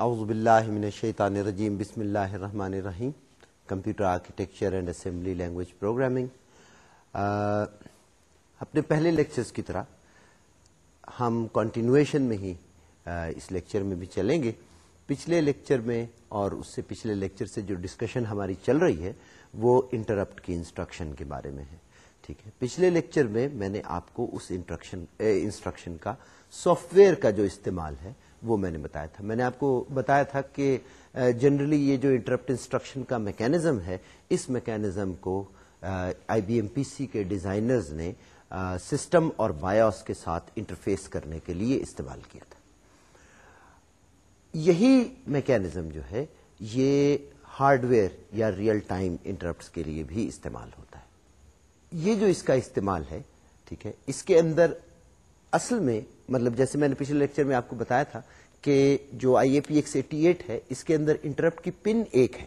اعوذ باللہ من الشیطان الرجیم، بسم اللہ الرحمن الرحیم۔ Computer architecture and assembly language programming. اپنے پہلے لیکچرز کی طرح ہم کنٹینویشن میں ہی اس لیکچر میں بھی چلیں گے۔ پچھلے لیکچر میں اور اس سے پچھلے لیکچر سے جو ڈسکشن ہماری چل رہی ہے، وہ انٹرپٹ کی انسٹرکشن کے بارے میں ہے۔ ٹھیک ہے۔ پچھلے لیکچر میں میں نے آپ کو اس انسٹرکشن کا سافٹ ویئر کا جو استعمال ہے وہ میں نے بتایا تھا۔ میں نے آپ کو بتایا تھا کہ جنرلی یہ جو انٹرپٹ انسٹرکشن کا میکینزم ہے، اس میکینزم کو آئی بی ایم پی سی کے ڈیزائنرز نے سسٹم اور بایوس کے ساتھ انٹرفیس کرنے کے لیے استعمال کیا تھا۔ یہی میکینزم جو ہے، یہ ہارڈ ویئر یا ریئل ٹائم انٹرپٹس کے لیے بھی استعمال ہوتا ہے۔ یہ جو اس کا استعمال ہے، ٹھیک ہے، اس کے اندر اصل میں مطلب جیسے میں نے پچھلے لیکچر میں آپ کو بتایا تھا کہ جو I A P X eighty eight ہے، اس کے اندر انٹرپٹ کی پن ایک ہے،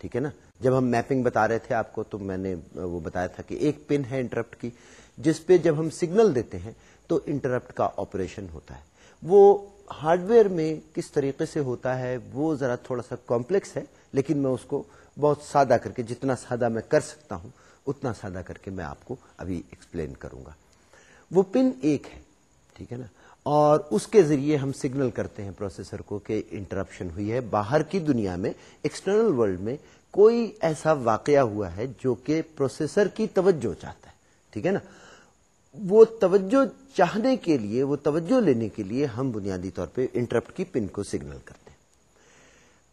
ٹھیک ہے نا؟ جب ہم میپنگ بتا رہے تھے آپ کو تو میں نے وہ بتایا تھا کہ ایک پن ہے انٹرپٹ کی، جس پہ جب ہم سگنل دیتے ہیں تو انٹرپٹ کا آپریشن ہوتا ہے۔ وہ ہارڈ ویئر میں کس طریقے سے ہوتا ہے، وہ ذرا تھوڑا سا کمپلیکس ہے، لیکن میں اس کو بہت سادہ کر کے، جتنا سادہ میں کر سکتا ہوں، اتنا سادہ کر کے میں آپ کو ابھی ایکسپلین کروں گا۔ وہ پن ایک ہے، ٹھیک ہے نا؟ اور اس کے ذریعے ہم سگنل کرتے ہیں پروسیسر کو کہ انٹرپشن ہوئی ہے۔ باہر کی دنیا میں ایکسٹرنل ورلڈ میں کوئی ایسا واقعہ ہوا ہے جو کہ پروسیسر کی توجہ چاہتا ہے۔ ٹھیک ہے نا؟ وہ توجہ چاہنے کے لیے، وہ توجہ لینے کے لیے ہم بنیادی طور پہ انٹرپٹ کی پن کو سگنل کرتے ہیں۔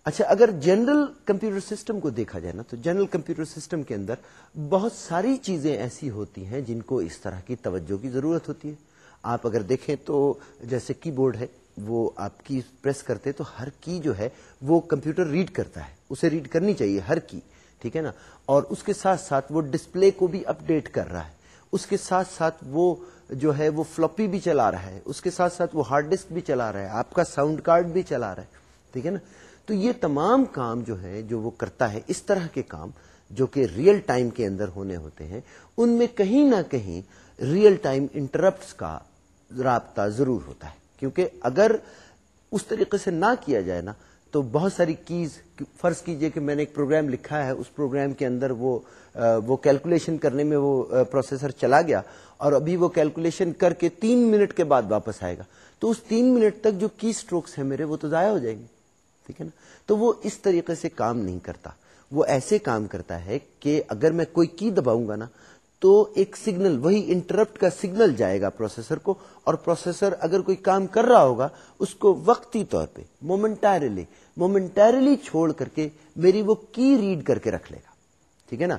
اچھا اگر جنرل کمپیوٹر سسٹم کو دیکھا جائے نا، تو جنرل کمپیوٹر سسٹم کے اندر بہت ساری چیزیں ایسی ہوتی ہیں جن کو اس طرح کی توجہ کی ضرورت ہوتی ہے۔ آپ اگر دیکھیں تو جیسے کی بورڈ ہے، وہ آپ کی پریس کرتے تو ہر کی جو ہے، وہ کمپیوٹر ریڈ کرتا ہے۔ اسے ریڈ کرنی چاہیے، ہر کی۔ ٹھیک ہے نا؟ اور اس کے ساتھ ساتھ وہ ڈسپلے کو بھی اپڈیٹ کر رہا ہے۔ اس کے ساتھ ساتھ وہ جو ہے، وہ فلوپی بھی چلا رہا ہے۔ اس کے ساتھ ساتھ وہ ہارڈ ڈسک بھی چلا رہا ہے۔ آپ کا ساؤنڈ کارڈ بھی چلا رہا ہے۔ ٹھیک ہے نا؟ تو یہ تمام کام جو ہے، جو وہ کرتا ہے، اس طرح کے کام جو کہ ریئل ٹائم کے اندر ہونے ہوتے ہیں، ان میں کہیں نہ کہیں ریئل ٹائم انٹرپٹس کا رابطہ ضرور ہوتا ہے۔ کیونکہ اگر اس طریقے سے نہ کیا جائے نا، تو بہت ساری کیز فرض کیجیے کہ میں نے ایک پروگرام لکھا ہے، اس پروگرام کے اندر وہ وہ کیلکولیشن کرنے میں وہ پروسیسر چلا گیا اور ابھی وہ کیلکولیشن کر کے تین منٹ کے بعد واپس آئے گا۔ تو اس تین منٹ تک جو کی سٹروکس ہیں میرے، وہ تو ضائع ہو جائیں گے۔ ٹھیک ہے نا؟ تو وہ اس طریقے سے کام نہیں کرتا۔ وہ ایسے کام کرتا ہے کہ اگر میں کوئی کی دباؤں گا نا تو ایک سگنل، وہی انٹرپٹ کا سگنل جائے گا پروسیسر کو، اور پروسیسر اگر کوئی کام کر رہا ہوگا، اس کو وقتی طور پہ مومنٹریلی مومنٹریلی چھوڑ کر کے میری وہ کی ریڈ کر کے رکھ لے گا۔ ٹھیک ہے نا؟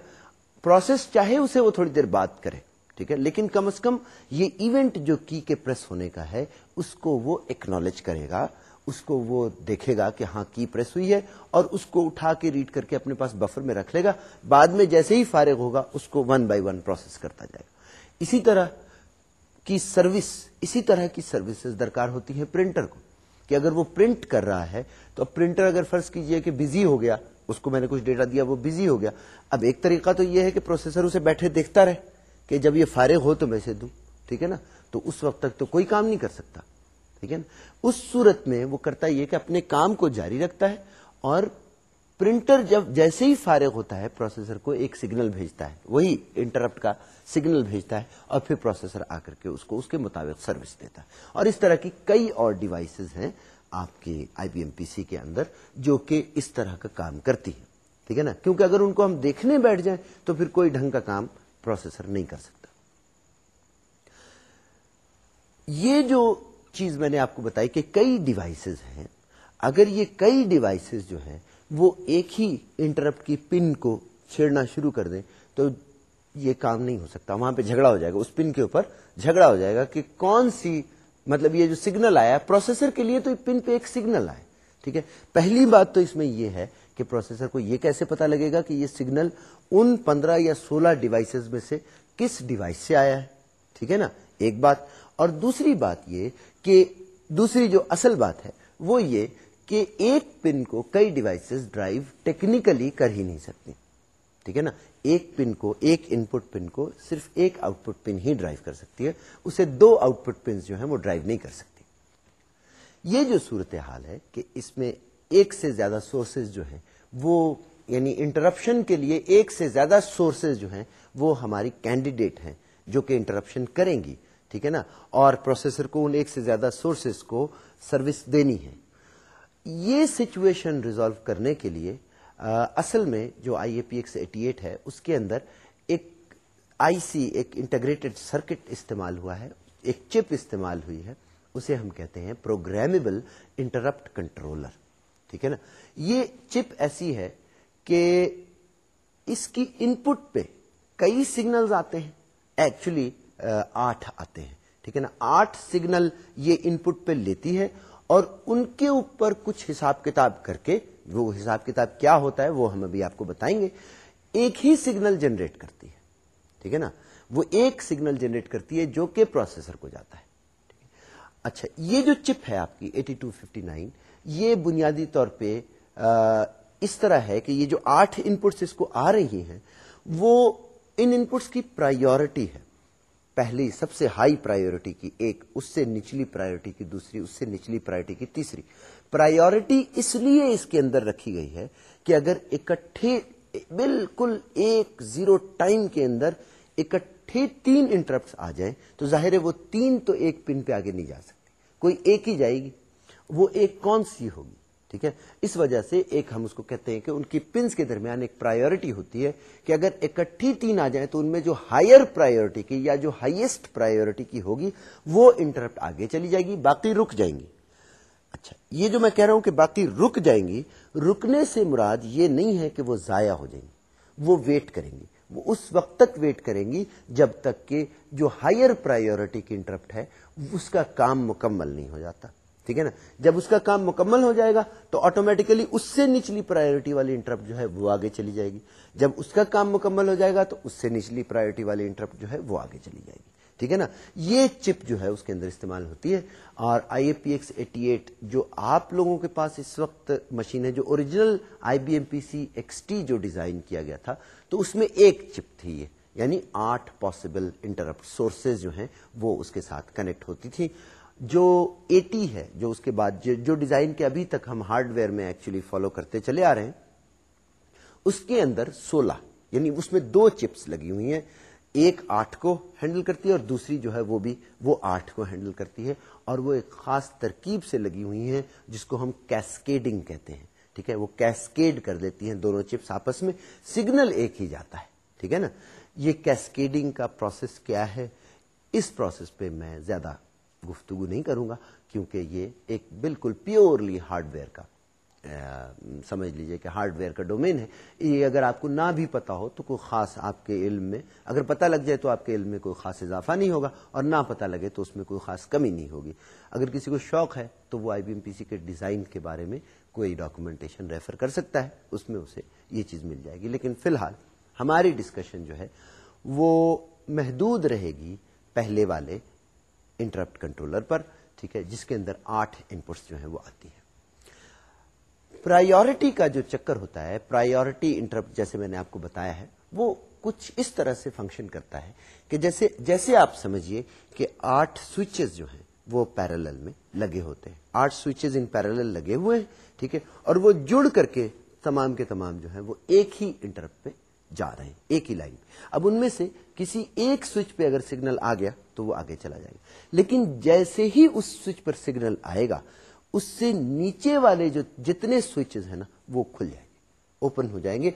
پروسیس چاہے اسے وہ تھوڑی دیر بات کرے، ٹھیک ہے؟ لیکن کم از کم یہ ایونٹ جو کی کے پریس ہونے کا ہے، اس کو وہ ایکنالج کرے گا۔ اس کو وہ دیکھے گا کہ ہاں کی پریس ہوئی ہے اور اس کو اٹھا کے ریڈ کر کے اپنے پاس بفر میں رکھ لے گا۔ بعد میں جیسے ہی فارغ ہوگا، اس کو ون بائی ون پروسیس کرتا جائے گا۔ اسی طرح کی سروس، اسی طرح کی سروسز درکار ہوتی ہیں پرنٹر کو۔ کہ اگر وہ پرنٹ کر رہا ہے، تو پرنٹر اگر فرض کیجیے کہ بزی ہو گیا، اس کو میں نے کچھ ڈیٹا دیا، وہ بزی ہو گیا۔ اب ایک طریقہ تو یہ ہے کہ پروسیسر اسے بیٹھے دیکھتا رہے کہ جب یہ فارغ ہو تو میں اسے دوں، ٹھیک ہے نا؟ تو اس وقت تک تو کوئی کام نہیں کر سکتا۔ ٹھیک ہے نا؟ اس صورت میں وہ کرتا یہ کہ اپنے کام کو جاری رکھتا ہے اور پرنٹر جب جیسے ہی فارغ ہوتا ہے، پروسیسر کو ایک سگنل بھیجتا ہے، وہی انٹرپٹ کا سگنل بھیجتا ہے اور پھر پروسیسر آ کر کے اس کو اس کے مطابق سروس دیتا ہے۔ اور اس طرح کی کئی اور ڈیوائسز ہیں آپ کے آئی بی ایم پی سی کے اندر جو کہ اس طرح کا کام کرتی ہے ٹھیک ہے نا؟ کیونکہ اگر ان کو ہم دیکھنے بیٹھ جائیں تو پھر کوئی ڈھنگ کا کام پروسیسر نہیں کر سکتا۔ یہ جو چیز میں نے آپ کو بتائی کہ کئی ڈیوائسز ہیں۔ اگر یہ کئی ڈیوائسز جو ہیں، وہ ایک ہی انٹرپٹ کی پن کو چھیڑنا شروع کر دیں، تو یہ کام نہیں ہو سکتا۔ وہاں پہ جھگڑا ہو جائے گا۔ اس پن کے اوپر جھگڑا ہو جائے گا کہ کون سی مطلب یہ جو سگنل آیا پروسیسر کے لیے تو پن پہ ایک سگنل آئے۔ ٹھیک ہے؟ پہلی بات تو اس میں یہ ہے کہ پروسیسر کو یہ کیسے پتا لگے گا کہ یہ سگنل ان پندرہ یا سولہ ڈیوائسز میں سے کس ڈیوائس سے آیا ہے۔ ٹھیک ہے نا؟ ایک بات۔ اور دوسری بات یہ کہ دوسری جو اصل بات ہے وہ یہ کہ ایک پن کو کئی ڈیوائسز ڈرائیو ٹیکنیکلی کر ہی نہیں سکتی۔ ٹھیک ہے نا؟ ایک پن کو، ایک ان پٹ پن کو صرف ایک آؤٹ پٹ پن ہی ڈرائیو کر سکتی ہے۔ اسے دو آؤٹ پٹ پن جو ہیں وہ ڈرائیو نہیں کر سکتی۔ یہ جو صورت حال ہے کہ اس میں ایک سے زیادہ سورسز جو ہیں وہ یعنی انٹرپشن کے لیے ایک سے زیادہ سورسز جو ہیں وہ ہماری کینڈیڈیٹ ہیں جو کہ انٹرپشن کریں گی۔ ٹھیک ہے نا؟ اور پروسیسر کو ان ایک سے زیادہ سورسز کو سروس دینی ہے۔ یہ سچویشن ریزالو کرنے کے لیے اصل میں جو I A P X eighty eight ہے، اس کے اندر ایک آئی سی ایک انٹیگریٹڈ سرکٹ استعمال ہوا ہے۔ ایک چپ استعمال ہوئی ہے۔ اسے ہم کہتے ہیں پروگرامیبل انٹرپٹ کنٹرولر ٹھیک ہے نا؟ یہ چپ ایسی ہے کہ اس کی ان پٹ پہ کئی سگنلز آتے ہیں۔ ایکچولی آٹھ آتے ہیں۔ ٹھیک ہے نا؟ آٹھ سگنل یہ ان پٹ پہ لیتی ہے اور ان کے اوپر کچھ حساب کتاب کر کے، وہ حساب کتاب کیا ہوتا ہے وہ ہم ابھی آپ کو بتائیں گے، ایک ہی سگنل جنریٹ کرتی ہے۔ ٹھیک ہے نا؟ وہ ایک سگنل جنریٹ کرتی ہے جو کہ پروسیسر کو جاتا ہے۔ اچھا یہ جو چپ ہے آپ کی 8259 یہ بنیادی طور پہ اس طرح ہے کہ یہ جو آٹھ ان پٹس اس کو آ رہی ہیں، وہ ان ان پٹس کی پرائیورٹی ہے۔ پہلی سب سے ہائی پرائیورٹی کی ایک، اس سے نچلی پرائیورٹی کی دوسری، اس سے نچلی پرائیورٹی کی تیسری۔ پرائیورٹی اس لیے اس کے اندر رکھی گئی ہے کہ اگر اکٹھے، بالکل ایک زیرو ٹائم کے اندر اکٹھے تین انٹرپٹ آ جائیں، تو ظاہر ہے وہ تین تو ایک پن پہ آگے نہیں جا سکتی کوئی ایک ہی جائے گی، وہ ایک کون سی ہوگی؟ ٹھیک ہے؟ اس وجہ سے ایک ہم اس کو کہتے ہیں کہ ان کی پنس کے درمیان ایک پرائیورٹی ہوتی ہے کہ اگر اکٹھی تین آ جائیں تو ان میں جو ہائر پرائیورٹی کی یا جو ہائیسٹ پرائیورٹی کی ہوگی، وہ انٹرپٹ آگے چلی جائے گی، باقی رک جائیں گی۔ اچھا یہ جو میں کہہ رہا ہوں کہ باقی رک جائیں گی، رکنے سے مراد یہ نہیں ہے کہ وہ ضائع ہو جائیں گی، وہ ویٹ کریں گی۔ وہ اس وقت تک ویٹ کریں گی جب تک کہ جو ہائر پرائیورٹی کی انٹرپٹ ہے، اس کا کام مکمل نہیں ہو جاتا۔ ٹھیک ہے نا؟ جب اس کا کام مکمل ہو جائے گا تو آٹومیٹیکلی اس سے نچلی پرائیورٹی والی انٹرپٹ جو ہے وہ آگے چلی جائے گی۔ جب اس کا کام مکمل ہو جائے گا تو اس سے نچلی پرائیورٹی والی انٹرپٹ جو ہے وہ آگے چلی جائے گی۔ ٹھیک ہے نا؟ یہ چپ جو ہے اس کے اندر استعمال ہوتی ہے۔ اور I A P X eighty eight جو آپ لوگوں کے پاس اس وقت مشین ہے، جو original I B M P C X T جو ڈیزائن کیا گیا تھا، تو اس میں ایک چپ تھی یہ۔ یعنی آٹھ پاسبل انٹرپٹ سورسز جو ہیں وہ اس کے ساتھ کنیکٹ ہوتی تھی جو ایٹی ہے، جو اس کے بعد جو ڈیزائن کے ابھی تک ہم ہارڈ ویئر میں ایکچولی فالو کرتے چلے آ رہے ہیں، اس کے اندر سولہ یعنی اس میں دو چپس لگی ہوئی ہیں، ایک آٹھ کو ہینڈل کرتی ہے اور دوسری جو ہے وہ بھی، وہ آٹھ کو ہینڈل کرتی ہے، اور وہ ایک خاص ترکیب سے لگی ہوئی ہیں، جس کو ہم کیسکیڈنگ کہتے ہیں، ٹھیک ہے؟ وہ کیسکیڈ کر دیتی ہیں دونوں چپس آپس میں سگنل ایک ہی جاتا ہے، ٹھیک ہے نا؟ یہ کیسکیڈنگ کا پروسیس کیا ہے؟ اس پروسیس پہ میں زیادہ گفتگو نہیں کروں گا، کیونکہ یہ ایک بالکل پیورلی ہارڈ ویئر کا سمجھ لیجیے کہ ہارڈ ویئر کا ڈومین ہے۔ یہ اگر آپ کو نہ بھی پتا ہو تو کوئی خاص آپ کے علم میں، اگر پتا لگ جائے تو آپ کے علم میں کوئی خاص اضافہ نہیں ہوگا، اور نہ پتا لگے تو اس میں کوئی خاص کمی نہیں ہوگی۔ اگر کسی کو شوق ہے تو وہ آئی بی ایم پی سی کے ڈیزائن کے بارے میں کوئی ڈاکومنٹیشن ریفر کر سکتا ہے، اس میں اسے یہ چیز مل جائے گی۔ لیکن فی الحال ہماری ڈسکشن جو ہے وہ محدود رہے گی پہلے والے انٹرپٹ کنٹرولر پر، ٹھیک ہے، جس کے اندر آٹھ انپٹس جو ہیں وہ آتی ہیں۔ پرائیورٹی کا جو چکر ہوتا ہے پرائیورٹی انٹرپٹ جیسے میں نے آپ کو بتایا ہے، وہ کچھ اس طرح سے فنکشن کرتا ہے کہ جیسے جیسے آپ سمجھیے کہ آٹھ سوئچز جو ہیں وہ پیرل میں لگے ہوتے ہیں۔ آٹھ سوئچز ان پیرل لگے ہوئے ہیں، ٹھیک ہے، اور وہ جڑ کر کے تمام کے تمام جو ہیں وہ ایک ہی انٹرپٹ پہ جا رہے ہیں، ایک ہی لائن اب ان میں سے کسی ایک سوئچ پہ اگر سگنل آ گیا تو وہ آگے چلا جائے گا۔ لیکن جیسے ہی اس سوئچ پر سگنل آئے گا، اس سے نیچے والے جو جتنے سوئچز ہیں نا، وہ کھل جائیں گے اوپن ہو جائیں گے۔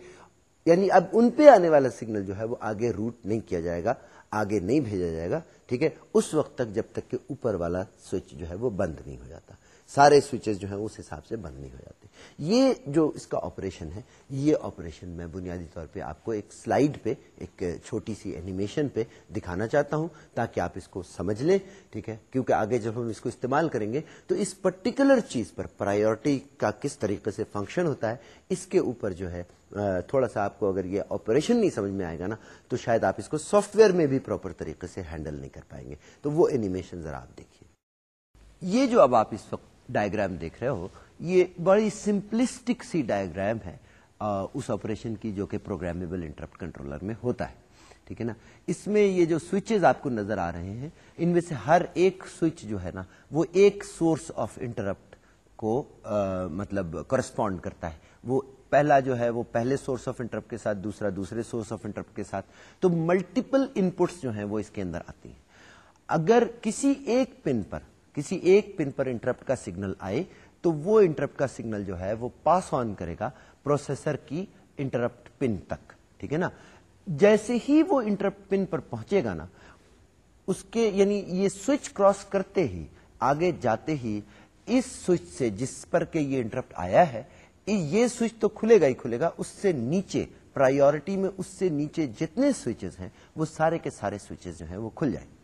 یعنی اب ان پہ آنے والا سگنل جو ہے وہ آگے روٹ نہیں کیا جائے گا، آگے نہیں بھیجا جائے گا، ٹھیک ہے؟ اس وقت تک جب تک کہ اوپر والا سوئچ جو ہے وہ بند نہیں ہو جاتا۔ سارے سوئچز جو ہیں اس حساب سے بند نہیں ہو جاتے۔ یہ جو اس کا آپریشن ہے، یہ آپریشن میں بنیادی طور پہ آپ کو ایک سلائیڈ پہ، ایک چھوٹی سی اینیمیشن پہ دکھانا چاہتا ہوں تاکہ آپ اس کو سمجھ لیں، ٹھیک ہے؟ کیونکہ آگے جب ہم اس کو استعمال کریں گے تو اس پرٹیکولر چیز پر پرائیورٹی کا کس طریقے سے فنکشن ہوتا ہے، اس کے اوپر جو ہے تھوڑا سا آپ کو اگر یہ آپریشن نہیں سمجھ میں آئے گا نا، تو شاید آپ اس کو سافٹ ویئر میں بھی پراپر طریقے سے ہینڈل نہیں کر پائیں گے۔ تو وہ اینیمیشن ذرا آپ دیکھیے۔ یہ جو اب آپ اس وقت ڈائگرام دیکھ رہے ہو، یہ بڑی سمپلسٹک سی ڈائگرام ہے اس آپریشن کی جو کہ پروگرامیبل انٹرپٹ کنٹرولر میں ہوتا ہے۔ ٹھیک ہے نا؟ اس میں یہ جو سوئچز آپ کو نظر آ رہے ہیں، ان میں سے ہر ایک سوئچ جو ہے نا، وہ ایک سورس آف انٹرپٹ کو مطلب کرسپونڈ کرتا ہے۔ وہ پہلا جو ہے، وہ پہلے سورس آف انٹرپٹ کے ساتھ، دوسرا دوسرے سورس آف انٹرپٹ کے ساتھ۔ تو ملٹیپل انپٹس جو ہیں، وہ اس کے اندر آتی ہیں۔ اگر کسی ایک پن پر کسی ایک پن پر انٹرپٹ کا سگنل آئے تو وہ انٹرپٹ کا سگنل جو ہے وہ پاس آن کرے گا پروسیسر کی انٹرپٹ پن تک، ٹھیک ہے نا؟ جیسے ہی وہ انٹرپٹ پن پر پہنچے گا نا، اس کے یعنی یہ سوئچ کراس کرتے ہی، آگے جاتے ہی اس سوئچ سے جس پر کہ یہ انٹرپٹ آیا ہے، یہ سوئچ تو کھلے گا ہی کھلے گا، اس سے نیچے، پرائیورٹی میں اس سے نیچے جتنے سوئچز ہیں، وہ سارے کے سارے سوئچز جو ہیں وہ کھل جائیں۔ گے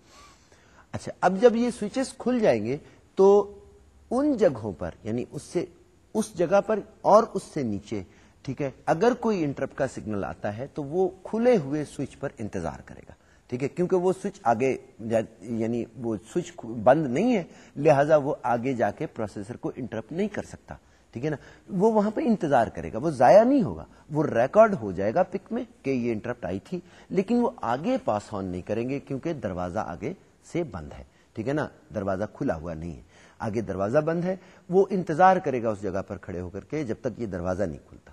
اچھا اب جب یہ سوئچز کھل جائیں گے تو ان جگہوں پر یعنی اس سے، اس جگہ پر اور اس سے نیچے، ٹھیک ہے، اگر کوئی انٹرپٹ کا سگنل آتا ہے تو وہ کھلے ہوئے سوئچ پر انتظار کرے گا، ٹھیک ہے، کیونکہ وہ سوئچ آگے یعنی وہ سوئچ بند نہیں ہے، لہذا وہ آگے جا کے پروسیسر کو انٹرپٹ نہیں کر سکتا، ٹھیک ہے نا؟ وہ وہاں پہ انتظار کرے گا، وہ ضائع نہیں ہوگا، وہ ریکارڈ ہو جائے گا پک میں کہ یہ انٹرپٹ آئی تھی، لیکن وہ آگے پاس آن نہیں کریں گے کیونکہ دروازہ آگے سے بند ہے۔ ٹھیک ہے نا؟ دروازہ کھلا ہوا نہیں ہے۔ آگے دروازہ بند ہے، وہ انتظار کرے گا اس جگہ پر کھڑے ہو کر کے جب تک یہ دروازہ نہیں کھلتا۔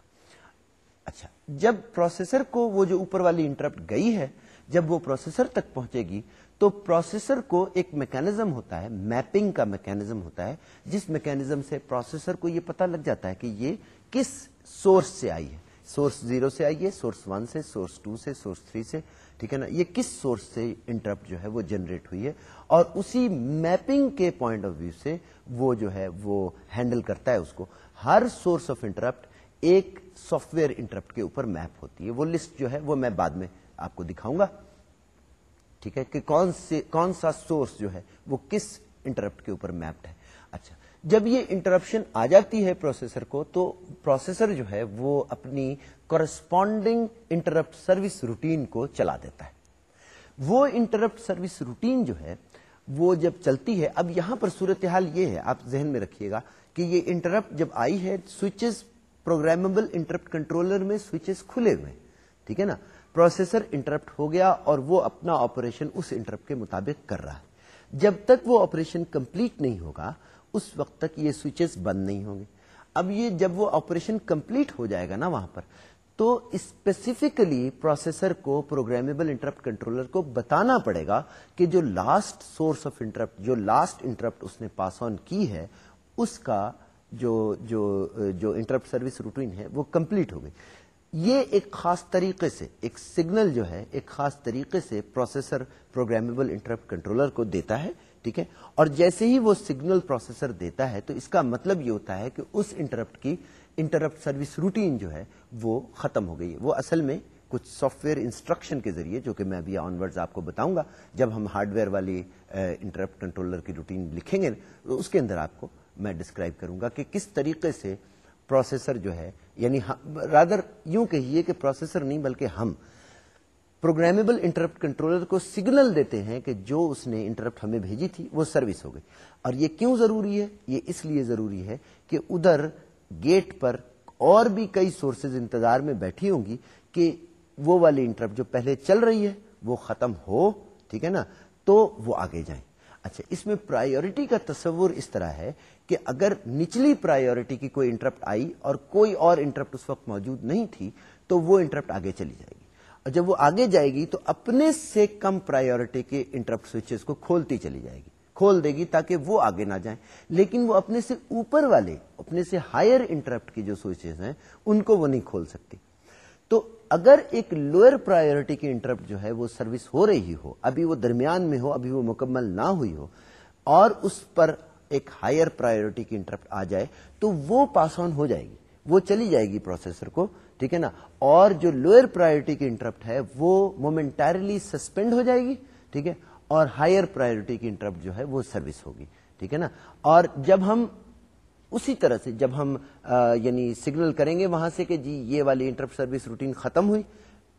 اچھا جب پروسیسر کو وہ جو اوپر والی انٹرپٹ گئی ہے، جب وہ پروسیسر تک پہنچے گی، تو پروسیسر کو ایک میکینزم ہوتا ہے، میپنگ کا میکینزم ہوتا ہے، جس میکینزم سے پروسیسر کو یہ پتا لگ جاتا ہے کہ یہ کس سورس سے آئی ہے۔ سورس زیرو سے آئی ہے، سورس ون سے، سورس ٹو سے، سورس تھری سے۔ ٹھیک ہے نا؟ یہ کس سورس سے انٹرپٹ جو ہے وہ جنریٹ ہوئی ہے؟ اور اسی میپنگ کے پوائنٹ آف ویو سے وہ جو ہے وہ ہینڈل کرتا ہے اس کو۔ ہر سورس آف انٹرپٹ ایک سافٹ ویئر انٹرپٹ کے اوپر میپ ہوتی ہے۔ وہ لسٹ جو ہے وہ میں بعد میں آپ کو دکھاؤں گا۔ ٹھیک ہے کہ کون سے کون سا سورس جو ہے وہ کس انٹرپٹ کے اوپر میپڈ ہے؟ اچھا۔ جب یہ انٹرپشن آ جاتی ہے پروسیسر کو، تو پروسیسر جو ہے وہ اپنی کورسپونڈنگ انٹرپٹ سروس روٹین کو چلا دیتا ہے۔ وہ انٹرپٹ سروس روٹین جو ہے، وہ جب چلتی ہے، اب یہاں پر صورتحال یہ ہے، آپ ذہن میں رکھیے گا کہ یہ انٹرپٹ جب آئی ہے سوئچز پروگرامبل انٹرپٹ کنٹرولر میں سوئچز کھلے ہوئے ٹھیک ہے نا؟ پروسیسر انٹرپٹ ہو گیا اور وہ اپنا آپریشن اس انٹرپٹ کے مطابق کر رہا ہے۔ جب تک وہ آپریشن کمپلیٹ نہیں ہوگا اس وقت تک یہ سوئچز بند نہیں ہوں گے۔ اب یہ جب وہ آپریشن کمپلیٹ ہو جائے گا نا وہاں پر، تو اسپیسیفکلی پروسیسر کو پروگرامیبل انٹرپٹ کنٹرولر کو بتانا پڑے گا کہ جو لاسٹ سورس آف انٹرپٹ جو لاسٹ انٹرپٹ اس نے پاس آن کی ہے، اس کا جو جو جو انٹرپٹ سروس روٹین ہے، وہ کمپلیٹ ہو گئی۔ یہ ایک خاص طریقے سے، ایک سگنل جو ہے، ایک خاص طریقے سے پروسیسر پروگرامیبل انٹرپٹ کنٹرولر کو دیتا ہے۔ ٹھیک ہے؟ اور جیسے ہی وہ سگنل پروسیسر دیتا ہے تو اس کا مطلب یہ ہوتا ہے کہ اس انٹرپٹ کی انٹرپٹ سروس روٹین جو ہے وہ ختم ہو گئی ہے۔ وہ اصل میں کچھ سافٹ ویئر انسٹرکشن کے ذریعے، جو کہ میں ابھی آن ورڈ آپ کو بتاؤں گا، جب ہم ہارڈ ویئر والی انٹرپٹ کنٹرولر کی روٹین لکھیں گے، تو اس کے اندر آپ کو میں ڈسکرائب کروں گا کہ کس طریقے سے پروسیسر جو ہے یعنی رادر یوں کہیے کہ پروسیسر نہیں بلکہ ہم پروگرامیبل انٹرپٹ کنٹرولر کو سگنل دیتے ہیں کہ جو اس نے انٹرپٹ ہمیں بھیجی تھی، وہ سروس ہو گئی۔ اور یہ کیوں ضروری ہے؟ یہ اس لیے ضروری ہے کہ ادھر گیٹ پر اور بھی کئی سورسز انتظار میں بیٹھی ہوں گی کہ وہ والی انٹرپٹ جو پہلے چل رہی ہے، وہ ختم ہو، ٹھیک ہے نا؟ تو وہ آگے جائیں۔ اچھا اس میں پرائیورٹی کا تصور اس طرح ہے کہ اگر نچلی پرائیورٹی کی کوئی انٹرپٹ آئی اور کوئی اور انٹرپٹ اس وقت موجود نہیں تھی، تو وہ انٹرپٹ آگے چلی جائے گی۔ اور جب وہ آگے جائے گی تو اپنے سے کم پرائیورٹی کے انٹرپٹ سوئچز کو کھولتی چلی جائے گی، کھول دے گی تاکہ وہ آگے نہ جائیں۔ لیکن وہ اپنے سے اوپر والے، اپنے سے ہائر انٹرپٹ کی جو سوئچز ہیں، ان کو وہ نہیں کھول سکتی۔ تو اگر ایک لوئر پرائیورٹی کی انٹرپٹ جو ہے وہ سروس ہو رہی ہو، ابھی وہ درمیان میں ہو، ابھی وہ مکمل نہ ہوئی ہو، اور اس پر ایک ہائر پرائیورٹی کی انٹرپٹ آ جائے، تو وہ پاس آن ہو جائے گی۔ وہ چلی جائے گی پروسیسر کو ٹھیک ہے نا؟ اور جو لوئر پرائیورٹی کی انٹرپٹ ہے، وہ مومنٹرلی سسپینڈ ہو جائے گی، ٹھیک ہے؟ اور ہائر پرائیورٹی کی انٹرپٹ جو ہے، وہ سروس ہوگی، ٹھیک ہے نا؟ اور جب ہم اسی طرح سے، جب ہم یعنی سگنل کریں گے وہاں سے کہ جی یہ والی انٹرپٹ سروس روٹین ختم ہوئی،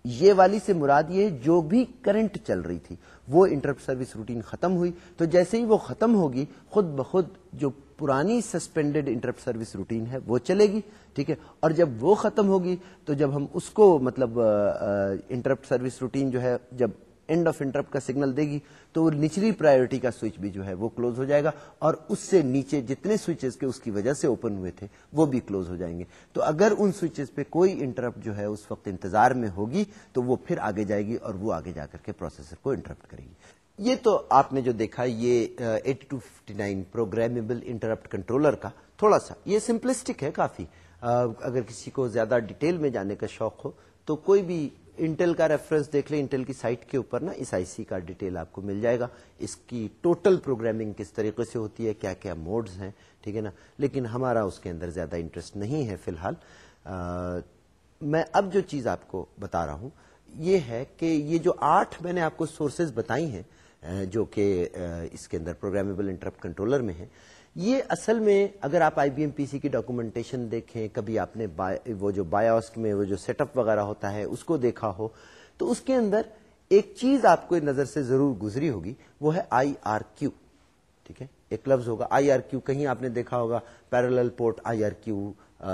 یہ والی سے مراد یہ جو بھی کرنٹ چل رہی تھی، وہ انٹرپٹ سروس روٹین ختم ہوئی۔ تو جیسے ہی وہ ختم ہوگی، خود بخود جو پرانی سسپینڈیڈ انٹرپٹ سروس روٹین ہے، وہ چلے گی، ٹھیک ہے؟ اور جب وہ ختم ہوگی تو جب ہم اس کو مطلب انٹرپٹ سروس روٹین جو ہے، جب اینڈ آف انٹرپٹ کا سگنل دے گی تو وہ نچلی پرائرٹی کا سوئچ بھی جو ہے وہ کلوز ہو جائے گا اور اس سے نیچے جتنے سوئچز کے اس کی وجہ سے اوپن ہوئے تھے، وہ بھی کلوز ہو جائیں گے۔ تو اگر ان سوئچز پہ کوئی انٹرپٹ جو ہے اس وقت انتظار میں ہوگی تو وہ پھر آگے جائے گی اور وہ آگے جا کر کے پروسیسر کو انٹرپٹ کرے گی۔ یہ تو آپ نے جو دیکھا، یہ eighty two fifty nine programmable interrupt controller کا تھوڑا سا، یہ سمپلسٹک ہے کافی۔ اگر کسی کو زیادہ ڈیٹیل میں جانے کا شوق ہو، تو کوئی بھی انٹل کا ریفرنس دیکھ لیں انٹل کی سائٹ کے اوپر نا اس آئی سی کا ڈیٹیل آپ کو مل جائے گا۔ اس کی ٹوٹل پروگرامنگ کس طریقے سے ہوتی ہے، کیا کیا موڈز ہیں، ٹھیک ہے نا؟ لیکن ہمارا اس کے اندر زیادہ انٹرسٹ نہیں ہے فی الحال۔ میں اب جو چیز آپ کو بتا رہا ہوں، یہ ہے کہ یہ جو آٹھ میں نے آپ کو سورسز بتائی ہیں جو کہ اس کے اندر پروگرامیبل انٹرپٹ کنٹرولر میں ہیں۔ یہ اصل میں اگر آپ آئی بی ایم پی سی کی ڈاکومنٹیشن دیکھیں، کبھی آپ نے وہ جو بایوس میں، وہ جو سیٹ اپ وغیرہ ہوتا ہے، اس کو دیکھا ہو، تو اس کے اندر ایک چیز آپ کو نظر سے ضرور گزری ہوگی، وہ ہے آئی آر کیو ٹھیک ہے؟ ایک لفظ ہوگا آئی آر کیو کہیں آپ نے دیکھا ہوگا parallel port I R Q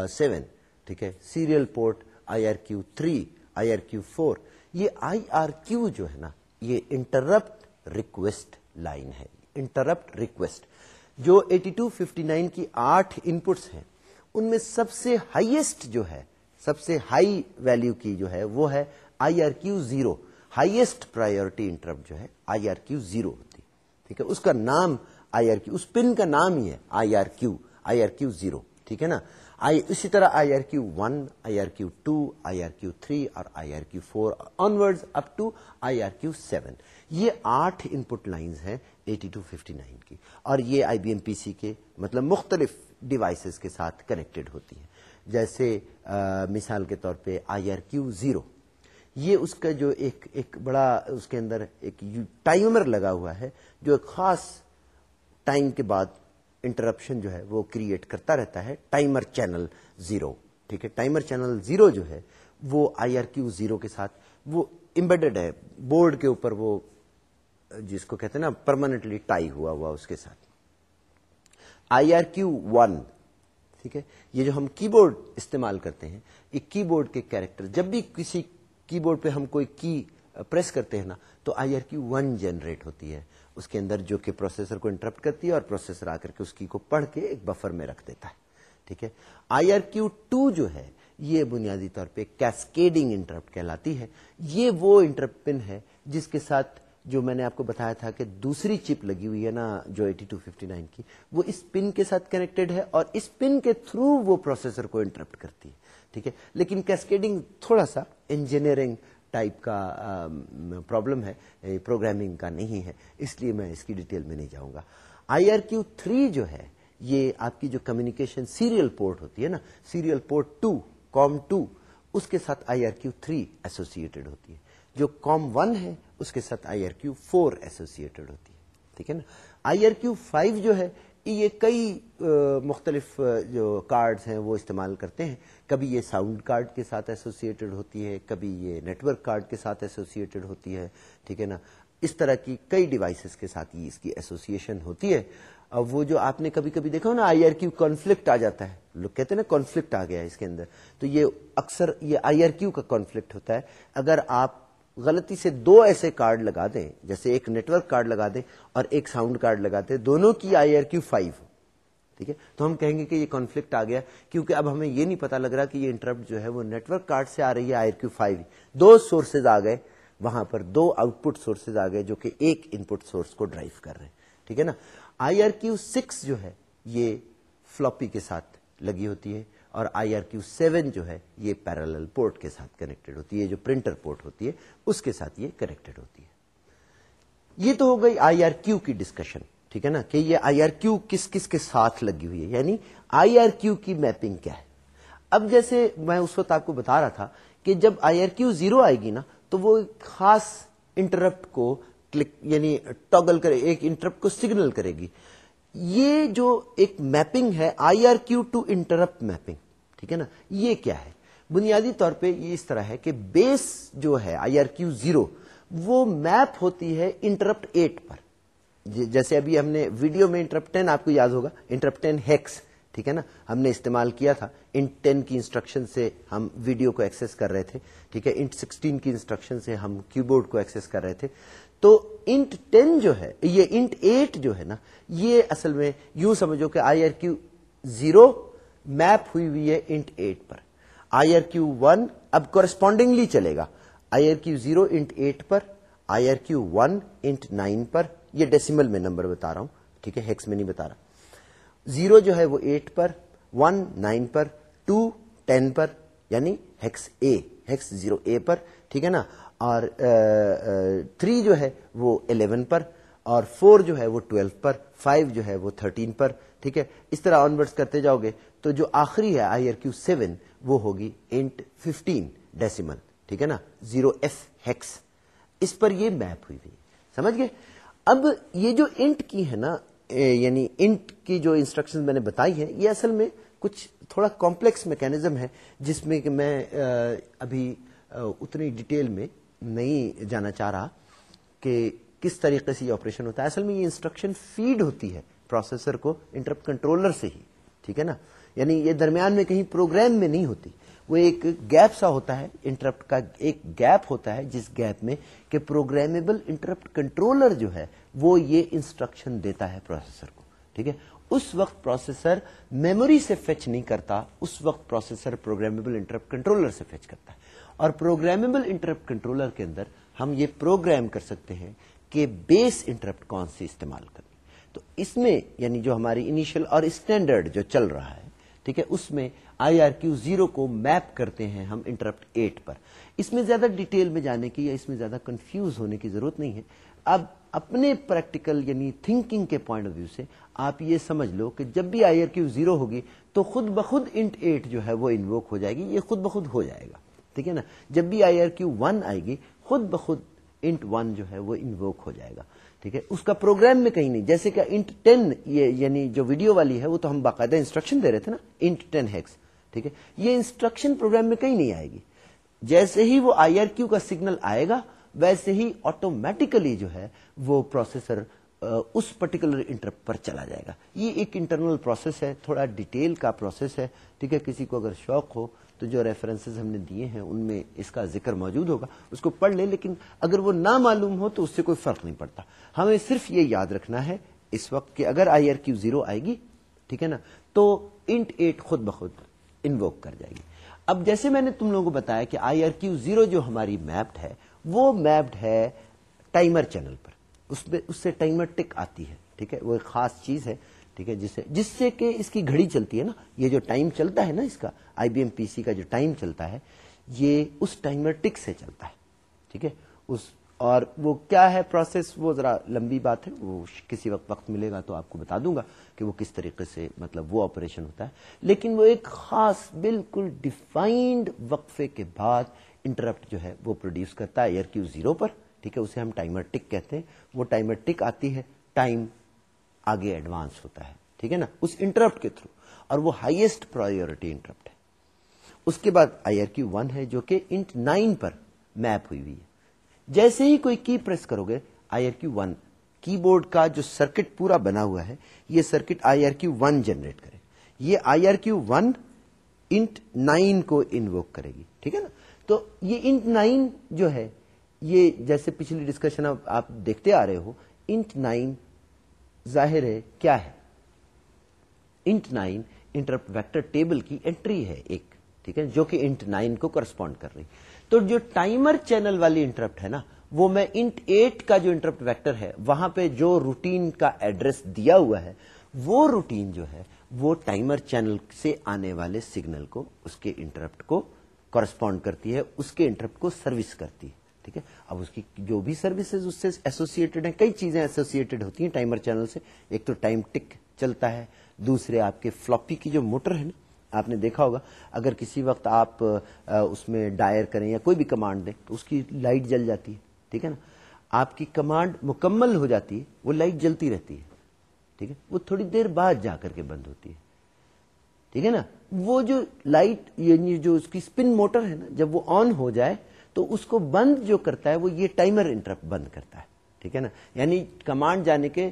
seven ٹھیک ہے؟ Serial port I R Q three I R Q four یہ آئی آر کیو جو ہے نا، یہ انٹرپٹ ریکویسٹ لائن ہے انٹرپٹ ریکویسٹ جو 8259 کی آٹھ انپٹس ہیں ان میں سب سے ہائیسٹ جو ہے سب سے ہائی ویلو کی جو ہے وہ ہے I R Q zero highest priority interrupt جو ہے آئی آر کیو زیرو ہوتی ٹھیک ہے اس کا نام آئی آر کیو اس پن کا نام ہی ہے I R Q I R Q zero ٹھیک ہے نا آئی اسی طرح I R Q one I R Q two I R Q three اور I R Q four on up to I R Q seven یہ آٹھ input lines ہیں eighty two fifty nine کی اور یہ آئی B M P سی کے مطلب مختلف ڈیوائسز کے ساتھ کنیکٹڈ ہوتی ہیں۔ جیسے مثال کے طور پہ آئی آر کیو زیرو یہ اس کا جو ایک ایک بڑا، اس کے اندر ایک ٹائمر لگا ہوا ہے، جو ایک خاص ٹائم کے بعد انٹرپشن جو ہے وہ کریٹ کرتا رہتا ہے۔ ٹائمر چینل زیرو ٹھیک ہے؟ ٹائمر چینل زیرو جو ہے، وہ آئی آر کیو زیرو کے ساتھ وہ امبیڈڈ ہے۔ بورڈ کے اوپر وہ جس کو کہتے ہیں نا پرماننٹلی ٹائی ہوا ہوا اس کے ساتھ۔ آئی آر کیو ون ٹھیک ہے؟ یہ جو ہم کی بورڈ استعمال کرتے ہیں یہ کی بورڈ کے کیریکٹر جب بھی کسی کی بورڈ پہ ہم کوئی کی پریس کرتے ہیں نا، تو I R Q one generate ہوتی ہے۔ اس کے اندر جو کہ پروسیسر کو انٹرپٹ کرتی ہے اور پروسیسر آ کر کے اس کی کو پڑھ کے ایک بفر میں رکھ دیتا ہے۔ ٹھیک ہے؟ آئی آر کیو ٹو جو ہے، یہ بنیادی طور پہ کیسکیڈنگ انٹرپٹ کہلاتی ہے۔ یہ وہ انٹرپٹ پن ہے جس کے ساتھ جو میں نے آپ کو بتایا تھا کہ دوسری چپ لگی ہوئی ہے نا جو ایٹی ٹو ففٹی نائن کی، وہ اس پن کے ساتھ کنیکٹڈ ہے اور اس پن کے تھرو وہ پروسیسر کو انٹرپٹ کرتی ہے، ٹھیک ہے؟ لیکن کیسکیڈنگ تھوڑا سا انجینئرنگ ٹائپ کا پرابلم ہے پروگرامنگ کا نہیں ہے، اس لیے میں اس کی ڈیٹیل میں نہیں جاؤں گا۔ آئی آر کیو تھری جو ہے، یہ آپ کی جو کمیونیکیشن سیریل پورٹ ہوتی ہے نا serial port two COM two اس کے ساتھ I R Q three associated ہوتی ہے۔ جو کام ون ہے اس کے ساتھ I R Q four associated ہوتی ہے، ٹھیک ہے نا؟ آئی آر کیو فائیو جو ہے، یہ کئی مختلف جو کارڈز ہیں وہ استعمال کرتے ہیں۔ کبھی یہ ساؤنڈ کارڈ کے ساتھ ایسوسیٹڈ ہوتی ہے، کبھی یہ نیٹورک کارڈ کے ساتھ ایسوسیٹڈ ہوتی ہے، ٹھیک ہے نا؟ اس طرح کی کئی ڈیوائسز کے ساتھ یہ اس کی ایسوسیشن ہوتی ہے۔ اب وہ جو آپ نے کبھی کبھی دیکھا نا، آئی آر کیو کانفلکٹ آ جاتا ہے۔ لوگ کہتے ہیں نا کانفلکٹ آ گیا اس کے اندر۔ تو یہ اکثر، یہ آئی آر کیو کا کانفلکٹ ہوتا ہے۔ اگر آپ غلطی سے دو ایسے کارڈ لگا دیں، جیسے ایک نیٹورک کارڈ لگا دیں اور ایک ساؤنڈ کارڈ لگا دیں، دونوں کی آئی آر کیو فائیو۔ ٹھیک ہے؟ تو ہم کہیں گے کہ یہ کانفلکٹ آ گیا، کیونکہ اب ہمیں یہ نہیں پتا لگ رہا کہ یہ انٹرپٹ جو ہے وہ نیٹورک کارڈ سے آ رہی ہے آئی آر کیو فائیو۔ دو سورسز آ گئے، وہاں پر دو آؤٹ پٹ سورسز آ گئے جو کہ ایک ان پٹ سورس کو ڈرائیو کر رہے ہیں۔ ٹھیک ہے نا؟ آئی آر کیو سکس جو ہے، یہ فلوپی کے ساتھ لگی ہوتی ہے۔ اور آئی آر کیو سیون جو ہے یہ پیرل پورٹ کے ساتھ کنیکٹڈ ہوتی ہے جو پرنٹر پورٹ ہوتی ہے، اس کے ساتھ یہ کنیکٹڈ ہوتی ہے۔ یہ تو ہو گئی آئی آر کیو کی ڈسکشن ٹھیک ہے نا؟ کہ یہ آئی آر کیو کس کس کے ساتھ لگی ہوئی ہے یعنی آئی آر کیو کی میپنگ کیا ہے۔ اب جیسے میں اس وقت آپ کو بتا رہا تھا کہ جب آئی آر کیو زیرو آئے گی نا، تو وہ خاص انٹرپٹ کو کلک یعنی ٹاگل کرے، ایک انٹرپٹ کو سگنل کرے گی۔ یہ جو ایک میپنگ ہے، I R Q to interrupt mapping ٹھیک ہے نا؟ یہ کیا ہے؟ بنیادی طور پہ یہ اس طرح ہے کہ بیس جو ہے آئی آر کیو زیرو، وہ میپ ہوتی ہے انٹرپٹ ایٹ پر۔ جی، جیسے ابھی ہم نے ویڈیو میں انٹرپٹ ٹین، آپ کو یاد ہوگا، انٹرپٹ ٹین ہیکس، ٹھیک ہے نا؟ ہم نے استعمال کیا تھا۔ انٹ ٹین کی انسٹرکشن سے ہم ویڈیو کو ایکسس کر رہے تھے، ٹھیک ہے؟ انٹ سکسٹین کی انسٹرکشن سے ہم کی بورڈ کو ایکسس کر رہے تھے۔ تو انٹ ٹین جو ہے، یہ انٹ ایٹ جو ہے نا، یہ اصل میں یوں سمجھو کہ I R Q zero map ہوئی ہوئی ہے انٹ ایٹ پر۔ آئی آر کیو ون اب کورسپونڈنگلی چلے گا۔ I R Q zero int eight per, I R Q one int nine پر۔ یہ ڈیسیمل میں نمبر بتا رہا ہوں، ٹھیک ہے ہیکس میں نہیں بتا رہا۔ زیرو جو ہے وہ ایٹ پر، ون نائن پر، ٹو ٹین پر یعنی hex A hex zero A پر، ٹھیک ہے نا؟ اور تھری جو ہے وہ الیون پر، اور فور جو ہے وہ ٹویلو پر فائیو جو ہے وہ تھرٹین پر، ٹھیک ہے؟ اس طرح آن ورڈ کرتے جاؤ گے۔ تو جو آخری ہے آئی آر کیو سیون، وہ ہوگی انٹ ففٹین ڈیسیمل، ٹھیک ہے نا؟ Zero F hex. اس پر یہ میپ ہوئی ہوئی سمجھ گئے؟ اب یہ جو انٹ کی ہے نا یعنی انٹ کی جو انسٹرکشن میں نے بتائی ہے یہ اصل میں کچھ تھوڑا کمپلیکس میکینزم ہے، جس میں کہ میں ابھی اتنی ڈیٹیل میں نہیں جانا چاہ رہا کہ کس طریقے سے یہ آپریشن ہوتا ہے۔ اصل میں یہ انسٹرکشن فیڈ ہوتی ہے پروسیسر کو، انٹرپٹ کنٹرولر سے ہی، ٹھیک ہے نا؟ یعنی یہ درمیان میں کہیں پروگرام میں نہیں ہوتی۔ وہ ایک گیپ سا ہوتا ہے، انٹرپٹ کا ایک گیپ ہوتا ہے جس گیپ میں کہ پروگرامیبل انٹرپٹ کنٹرولر جو ہے وہ یہ انسٹرکشن دیتا ہے پروسیسر کو، ٹھیک ہے؟ اس وقت پروسیسر میموری سے فیچ نہیں کرتا، اس وقت پروسیسر پروگرامیبل انٹرپٹ کنٹرولر سے فیچ کرتا ہے۔ اور پروگرامیبل انٹرپٹ کنٹرولر کے اندر ہم یہ پروگرام کر سکتے ہیں کہ بیس انٹرپٹ کون سی استعمال کرنی۔ تو اس میں یعنی جو ہماری انیشل اور اسٹینڈرڈ جو چل رہا ہے ٹھیک ہے؟ اس میں آئی آر کیو زیرو کو میپ کرتے ہیں ہم انٹرپٹ ایٹ پر۔ اس میں زیادہ ڈیٹیل میں جانے کی یا اس میں زیادہ کنفیوز ہونے کی ضرورت نہیں ہے۔ اب اپنے پریکٹیکل یعنی تھنکنگ کے پوائنٹ آف ویو سے آپ یہ سمجھ لو کہ جب بھی آئی آر کیو زیرو ہوگی تو خود بخود انٹ ایٹ جو ہے وہ انووک ہو جائے گی، یہ خود بخود ہو جائے گا۔ ٹھیک ہے نا؟ جب بھی آئی آر کیو ون آئے گی، خود بخود انٹ ون جو ہے وہ انووک ہو جائے گا۔ ٹھیک ہے؟ اس کا پروگرام میں کہیں نہیں. جیسے کہ انٹ ٹین یہ یعنی جو ویڈیو والی ہے وہ تو ہم باقاعدہ انسٹرکشن دے رہے تھے نا؟ انٹ ٹین ہیکس ٹھیک ہے؟ یہ انسٹرکشن پروگرام میں کہیں نہیں آئے گی. جیسے ہی وہ آئی آر کیو کا سگنل آئے گا، ویسے ہی آٹومیٹیکلی جو ہے وہ پروسیسر اس پرٹیکولر انٹرپٹ پر چلا جائے گا. یہ ایک انٹرنل پروسیس ہے، تھوڑا ڈیٹیل کا پروسیس ہے، ٹھیک ہے؟ کسی کو اگر شوق ہو تو جو ریفرنسز ہم نے دیے ہیں، ان میں اس کا ذکر موجود ہوگا۔ اس کو پڑھ لے لیکن اگر وہ نہ معلوم ہو تو اس سے کوئی فرق نہیں پڑتا۔ ہمیں صرف یہ یاد رکھنا ہے، اس وقت کہ اگر آئی آر کیو زیرو آئے گی، ٹھیک ہے نا، تو انٹ ایٹ خود بخود انووک کر جائے گی۔ اب جیسے میں نے تم لوگوں کو بتایا کہ آئی آر کیو زیرو جو ہماری میپڈ ہے، وہ میپڈ ہے ٹائمر چینل پر۔ اس اس سے ٹائمر ٹک آتی ہے، ٹھیک ہے، وہ ایک خاص چیز ہے۔ ٹھیک ہے، جس سے جس سے کہ اس کی گھڑی چلتی ہے نا، یہ جو ٹائم چلتا ہے نا اس کا، آئی بی ایم پی سی کا جو ٹائم چلتا ہے، یہ اس ٹائمر ٹک سے چلتا ہے، ٹھیک ہے؟ اس اور وہ کیا ہے پروسیس وہ ذرا لمبی بات ہے، وہ کسی وقت وقت ملے گا تو آپ کو بتا دوں گا کہ وہ کس طریقے سے مطلب وہ آپریشن ہوتا ہے۔ لیکن وہ ایک خاص، بالکل ڈیفائنڈ وقفے کے بعد انٹرپٹ جو ہے وہ پروڈیوس کرتا ہے ایئر کیو زیرو پر، ٹھیک ہے؟ اسے ہم ٹائمر ٹک کہتے ہیں۔ وہ ٹائمر ٹک آتی ہے ٹائم آگے ایڈوانس ہوتا ہے، ٹھیک ہے نا؟ اس انٹرپٹ کے تھرو اور وہ ہائیسٹ پرائیورٹی انٹرپٹ ہے۔ اس کے بعد آئی آر کیو ون ہے جو کہ انٹ نائن پر میپ ہوئی ہوئی ہے۔ جیسے ہی کوئی کی پریس کرو گے I R Q one keyboard کا جو سرکٹ پورا بنا ہوا ہے، یہ circuit I R Q one generate کرے۔ یہ I R Q one int nine کو انووک کرے گی، ٹھیک ہے نا؟ تو یہ انٹ نائن جو ہے، یہ جیسے پچھلی ڈسکشن آپ دیکھتے آ رہے ہو انٹ نائن ظاہر ہے کیا ہے؟ Int nine interrupt vector table کی انٹری ہے ایک، ٹھیک ہے؟ جو کہ انٹ نائن کو کرسپونڈ کر رہی۔ تو جو ٹائمر چینل والی انٹرپٹ ہے نا، وہ میں انٹ ایٹ کا جو انٹرپٹ ویکٹر ہے، وہاں پہ جو روٹین کا ایڈریس دیا ہوا ہے، وہ روٹین جو ہے، وہ ٹائمر چینل سے آنے والے سگنل کو، اس کے انٹرپٹ کو کورسپونڈ کرتی ہے، اس کے انٹرپٹ کو سروس کرتی ہے۔ ٹھیک ہے؟ اب اس کی جو بھی سروسز اس سے ایسوسیٹڈ ہیں، کئی چیزیں ایسوسیٹڈ ہوتی ہیں ٹائمر چینل سے۔ ایک تو ٹائم ٹک چلتا ہے، دوسرے آپ کے فلوپی کی جو موٹر ہے نا، آپ نے دیکھا ہوگا۔ اگر کسی وقت آپ اس میں ڈائر کریں یا کوئی بھی کمانڈ دیں، تو اس کی لائٹ جل جاتی ہے، ٹھیک ہے نا؟ آپ کی کمانڈ مکمل ہو جاتی ہے، وہ لائٹ جلتی رہتی ہے، ٹھیک ہے؟ وہ تھوڑی دیر بعد جا کر کے بند ہوتی ہے، ٹھیک ہے نا؟ وہ جو لائٹ یعنی جو اس کی اسپن موٹر ہے نا، جب وہ آن ہو جائے تو اس کو بند جو کرتا ہے وہ یہ ٹائمر انٹرپٹ بند کرتا ہے، ٹھیک ہے نا؟ یعنی کمانڈ جانے کے،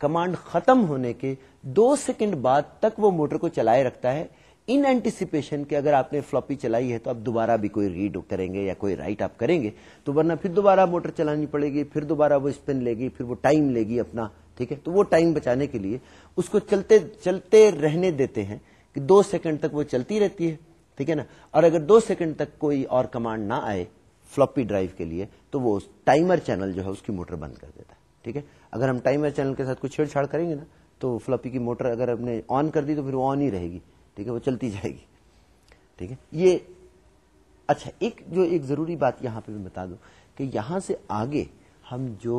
کمانڈ ختم ہونے کے دو سیکنڈ بعد تک وہ موٹر کو چلائے رکھتا ہے۔ ان اینٹیسپیشن کہ اگر آپ نے فلوپی چلائی ہے تو اب دوبارہ بھی کوئی ریڈ کریں گے یا کوئی رائٹ آپ کریں گے، تو ورنہ پھر دوبارہ موٹر چلانی پڑے گی، پھر دوبارہ وہ اسپن لے گی، پھر وہ ٹائم لے گی اپنا، ٹھیک ہے؟ تو وہ ٹائم بچانے کے لیے اس کو چلتے چلتے رہنے دیتے ہیں کہ دو سیکنڈ تک وہ چلتی رہتی ہے۔ ٹھیک ہے نا؟ اور اگر دو سیکنڈ تک کوئی اور کمانڈ نہ آئے فلوپی ڈرائیو کے لیے، تو وہ ٹائمر چینل جو ہے اس کی موٹر بند کر دیتا ہے، ٹھیک ہے؟ اگر ہم ٹائمر چینل کے ساتھ کچھ چھیڑ چھاڑ کریں گے نا، تو فلوپی کی موٹر اگر ہم نے آن کر دی تو پھر وہ آن ہی رہے گی، ٹھیک ہے؟ وہ چلتی جائے گی، ٹھیک ہے؟ یہ اچھا ایک جو ایک ضروری بات یہاں پہ میں بتا دوں کہ یہاں سے آگے ہم جو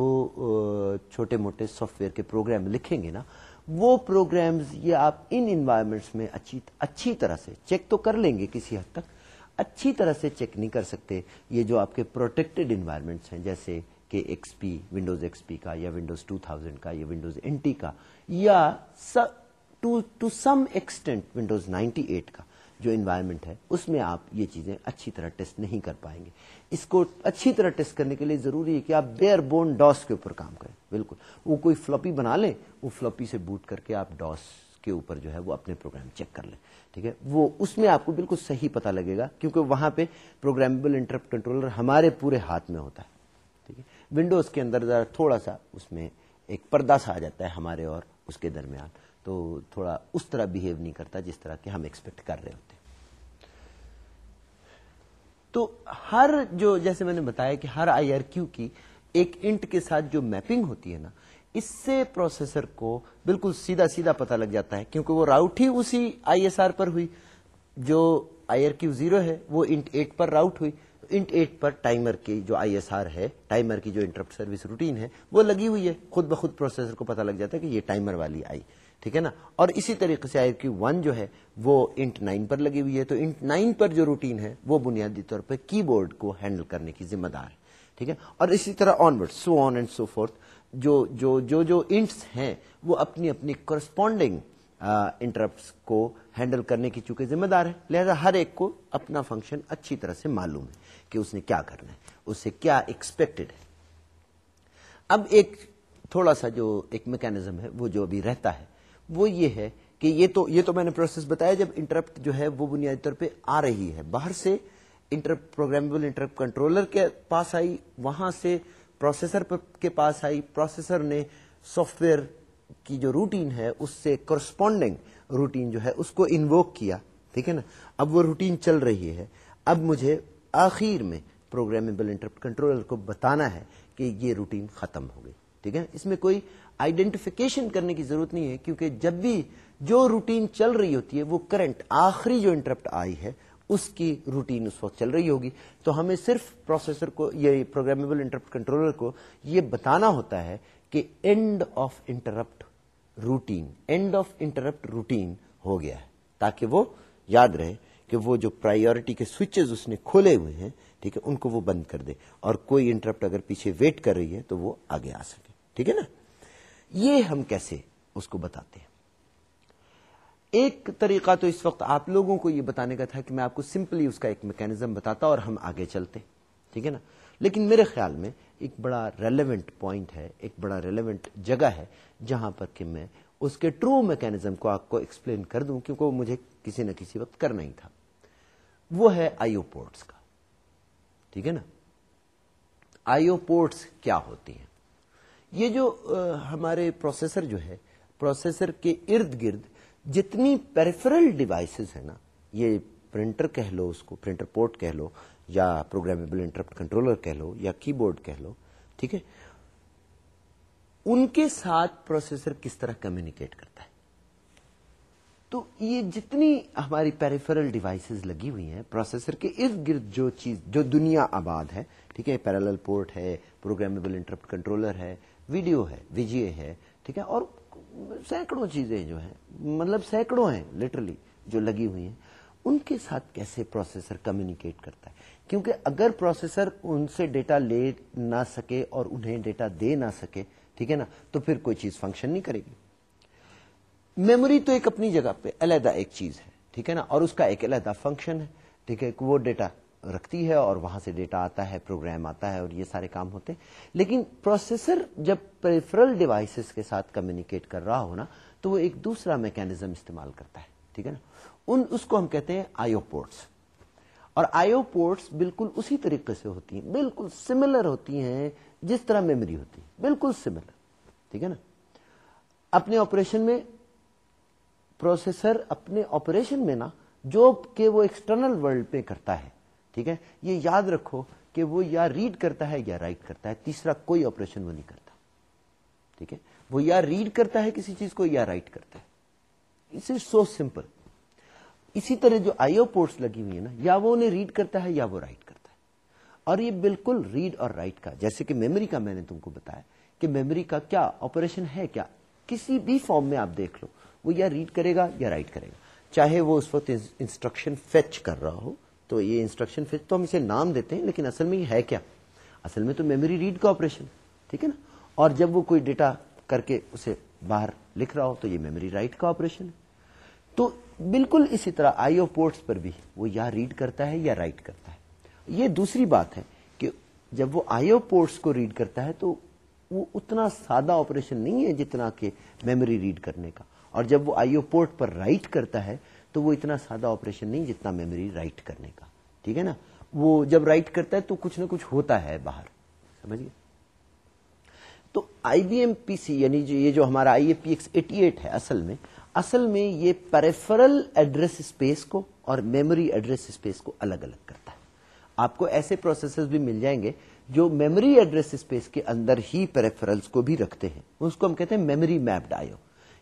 چھوٹے موٹے سافٹ ویئر کے پروگرام لکھیں گے نا وہ پروگرامز یہ آپ ان انوائرمنٹس میں اچھی اچھی طرح سے چیک تو کر لیں گے کسی حد تک، اچھی طرح سے چیک نہیں کر سکتے یہ جو آپ کے پروٹیکٹڈ انوائرمنٹس ہیں، جیسے کہ X P Windows X P کا یا ونڈوز ٹو تھاؤزینڈ کا یا ونڈوز این ٹی کا یا to some extent Windows ninety eight کا۔ جو انوائرمنٹ ہے، اس میں آپ یہ چیزیں اچھی طرح ٹیسٹ نہیں کر پائیں گے۔ اس کو اچھی طرح ٹیسٹ کرنے کے لیے ضروری ہے کہ آپ بیئر بون ڈاس کے اوپر کام کریں۔ بالکل۔ وہ کوئی فلوپی بنا لیں، وہ فلوپی سے بوٹ کر کے آپ ڈاس کے اوپر جو ہے وہ اپنے پروگرام چیک کر لیں۔ ٹھیک ہے؟ وہ اس میں آپ کو بالکل صحیح پتا لگے گا، کیونکہ وہاں پہ پروگرامیبل انٹرپٹ کنٹرولر ہمارے پورے ہاتھ میں ہوتا ہے۔ ٹھیک ہے؟ ونڈوز کے اندر ذرا تھوڑا سا اس میں ایک پردہ سا آ جاتا ہے ہمارے اور اس کے درمیان۔ تو تھوڑا اس طرح بہیو نہیں کرتا جس طرح کہ ہم ایکسپیکٹ کر رہے ہوتے۔ تو ہر جو جیسے میں نے بتایا کہ ہر آئی آر کیو کی ایک انٹ کے ساتھ جو میپنگ ہوتی ہے نا، اس سے پروسیسر کو بالکل سیدھا سیدھا پتا لگ جاتا ہے، کیونکہ وہ راؤٹ ہی اسی آئی ایس آر پر ہوئی۔ جو آئی آر کیو زیرو ہے، وہ انٹ ایٹ پر راؤٹ ہوئی۔ انٹ ایٹ پر ٹائمر کی جو آئی ایس آر ہے ٹائمر کی جو انٹرپٹ سروس روٹین ہے، وہ لگی ہوئی ہے۔ خود بخود پروسیسر کو پتا لگ جاتا ہے کہ یہ ٹائمر والی آئی۔ ٹھیک ہے نا؟ اور اسی طریقے سے آئی کیو ون جو ہے وہ انٹ نائن پر لگی ہوئی ہے۔ تو انٹ نائن پر جو روٹین ہے وہ بنیادی طور پر کی بورڈ کو ہینڈل کرنے کی ذمہ دار ہے۔ ٹھیک ہے؟ اور اسی طرح onward so on and so forth جو جو جو جو انٹس ہیں وہ اپنی اپنی کرسپونڈنگ انٹرپٹ کو ہینڈل کرنے کی چونکہ ذمہ دار ہے۔ لہذا ہر ایک کو اپنا فنکشن اچھی طرح سے معلوم ہے کہ اس نے کیا کرنا ہے، اس سے کیا ایکسپیکٹڈ ہے۔ اب ایک تھوڑا سا جو ایک میکینزم ہے وہ جو ابھی رہتا ہے۔ وہ یہ ہے کہ یہ تو یہ تو میں نے پروسیس بتایا جب انٹرپٹ جو ہے وہ بنیادی طور پہ آ رہی ہے۔ باہر سے انٹرپٹ پروگرامیبل انٹرپٹ کنٹرولر کے پاس آئی، وہاں سے پروسیسر کے پاس آئی۔ پروسیسر نے سافٹ ویئر کی جو روٹین ہے، اس سے کرسپونڈنگ روٹین جو ہے، اس کو انووک کیا۔ ٹھیک ہے نا؟ اب وہ روٹین چل رہی ہے۔ اب مجھے آخر میں پروگرامیبل انٹرپٹ کنٹرولر کو بتانا ہے کہ یہ روٹین ختم ہو گئی۔ ٹھیک ہے؟ اس میں کوئی آئیڈینٹیفیکیشن کرنے کی ضرورت نہیں ہے، کیونکہ جب بھی جو روٹین چل رہی ہوتی ہے، وہ کرنٹ آخری جو انٹرپٹ آئی ہے، اس کی روٹین اس وقت چل رہی ہوگی۔ تو ہمیں صرف پروسیسر کو یہ پروگرامیبل انٹرپٹ کنٹرولر کو یہ بتانا ہوتا ہے کہ end of interrupt routine end of interrupt routine ہو گیا ہے، تاکہ وہ یاد رہے کہ وہ جو پرائیورٹی کے سوئچز اس نے کھولے ہوئے ہیں، ٹھیک ہے؟ ان کو وہ بند کر دے۔ اور کوئی انٹرپٹ اگر پیچھے ویٹ کر رہی ہے، تو وہ آگے آ سکے۔ ٹھیک ہے نا؟ یہ ہم کیسے اس کو بتاتے ہیں؟ ایک طریقہ تو اس وقت آپ لوگوں کو یہ بتانے کا تھا کہ میں آپ کو سمپلی اس کا ایک میکینزم بتاتا اور ہم آگے چلتے، ٹھیک ہے نا؟ لیکن میرے خیال میں ایک بڑا ریلیونٹ پوائنٹ ہے، ایک بڑا ریلیونٹ جگہ ہے جہاں پر کہ میں اس کے ٹرو میکینزم کو آپ کو ایکسپلین کر دوں، کیونکہ وہ مجھے کسی نہ کسی وقت کرنا ہی تھا۔ وہ ہے آئیو پورٹس کا، ٹھیک ہے نا؟ آئیو پورٹس کیا ہوتی ہیں؟ یہ جو ہمارے پروسیسر جو ہے پروسیسر کے ارد گرد جتنی پیریفرل ڈیوائسز ہیں نا، یہ پرنٹر کہہ لو، اس کو پرنٹر پورٹ کہہ لو، یا پروگرامیبل انٹرپٹ کنٹرولر کہہ لو، یا کی بورڈ کہہ لو، ٹھیک ہے؟ ان کے ساتھ پروسیسر کس طرح کمیونیکیٹ کرتا ہے؟ تو یہ جتنی ہماری پیریفرل ڈیوائسز لگی ہوئی ہیں پروسیسر کے ارد گرد جو چیز، جو دنیا آباد ہے، ٹھیک ہے؟ پیرل پورٹ ہے پروگرامیبل انٹرپٹ کنٹرولر ہے ویڈیو ہے ویجیے ہے، ٹھیک ہے؟ اور سینکڑوں چیزیں جو ہیں مطلب سینکڑوں ہیں لٹرلی جو لگی ہوئی ہیں، ان کے ساتھ کیسے پروسیسر کمیونیکیٹ کرتا ہے؟ کیونکہ اگر پروسیسر ان سے ڈیٹا لے نہ سکے اور انہیں ڈیٹا دے نہ سکے، ٹھیک ہے نا؟ تو پھر کوئی چیز فنکشن نہیں کرے گی۔ میموری تو ایک اپنی جگہ پہ علیحدہ ایک چیز ہے، ٹھیک ہے نا؟ اور اس کا ایک علیحدہ فنکشن ہے، ٹھیک ہے؟ وہ ڈیٹا رکھتی ہے اور وہاں سے ڈیٹا آتا ہے، پروگرام آتا ہے اور یہ سارے کام ہوتے ہیں۔ لیکن پروسیسر جب پریفرل ڈیوائسز کے ساتھ کمیونیکیٹ کر رہا ہونا، تو وہ ایک دوسرا میکینزم استعمال کرتا ہے، ٹھیک ہے نا؟ ان، اس کو ہم کہتے ہیں آئیو پورٹس اور آئیو پورٹس بالکل اسی طریقے سے ہوتی ہیں، بالکل سملر ہوتی ہیں، جس طرح میموری ہوتی ہے بالکل سملر ٹھیک ہے نا؟ اپنے آپریشن میں پروسیسر اپنے آپریشن میں نا، جو کہ وہ ایکسٹرنل ورلڈ پہ کرتا ہے ٹھیک ہے؟ یہ یاد رکھو کہ وہ یا ریڈ کرتا ہے یا رائٹ کرتا ہے، تیسرا کوئی آپریشن وہ نہیں کرتا۔ ٹھیک ہے؟ وہ یا ریڈ کرتا ہے کسی چیز کو یا رائٹ کرتا ہے۔ اٹ سو سمپل اسی طرح جو آئیو پورٹس لگی ہوئی ہے نا، یا وہ انہیں ریڈ کرتا ہے یا وہ رائٹ کرتا ہے۔ اور یہ بالکل ریڈ اور رائٹ کا، جیسے کہ میموری کا میں نے تم کو بتایا کہ میموری کا کیا آپریشن ہے کیا؟ کسی بھی فارم میں آپ دیکھ لو، وہ یا ریڈ کرے گا یا رائٹ کرے گا۔ چاہے وہ اس وقت انسٹرکشن فیچ کر رہا ہو تو یہ انسٹرکشن فیچ تو ہم اسے نام دیتے ہیں، لیکن اصل میں یہ ہے کیا؟ اصل میں تو میموری ریڈ کا آپریشن ٹھیک ہے نا؟ اور جب وہ کوئی ڈیٹا کر کے اسے باہر لکھ رہا ہو تو یہ میموری رائٹ کا آپریشن ہے۔ تو بالکل اسی طرح آئی او پورٹس پر بھی وہ یا ریڈ کرتا ہے یا رائٹ کرتا ہے۔ یہ دوسری بات ہے کہ جب وہ آئی او پورٹس کو ریڈ کرتا ہے تو وہ اتنا سادہ آپریشن نہیں ہے جتنا کہ میموری ریڈ کرنے کا۔ اور جب وہ آئی او پورٹ پر رائٹ کرتا ہے تو وہ اتنا سادہ آپریشن نہیں جتنا میموری رائٹ کرنے کا، ٹھیک ہے نا؟ وہ جب رائٹ کرتا ہے تو کچھ نہ کچھ ہوتا ہے باہر سمجھ گئے تو آئی بی ایم پی سی یعنی جو یہ جو ہمارا I A P X eighty eight ہے اصل میں اصل میں یہ پیریفرل ایڈریس اسپیس کو اور میموری ایڈریس اسپیس کو الگ الگ کرتا ہے۔ آپ کو ایسے پروسیسر بھی مل جائیں گے جو میموری ایڈریس اسپیس کے اندر ہی پیریفرلس کو بھی رکھتے ہیں۔ اس کو ہم کہتے ہیں میموری میپڈ آئیو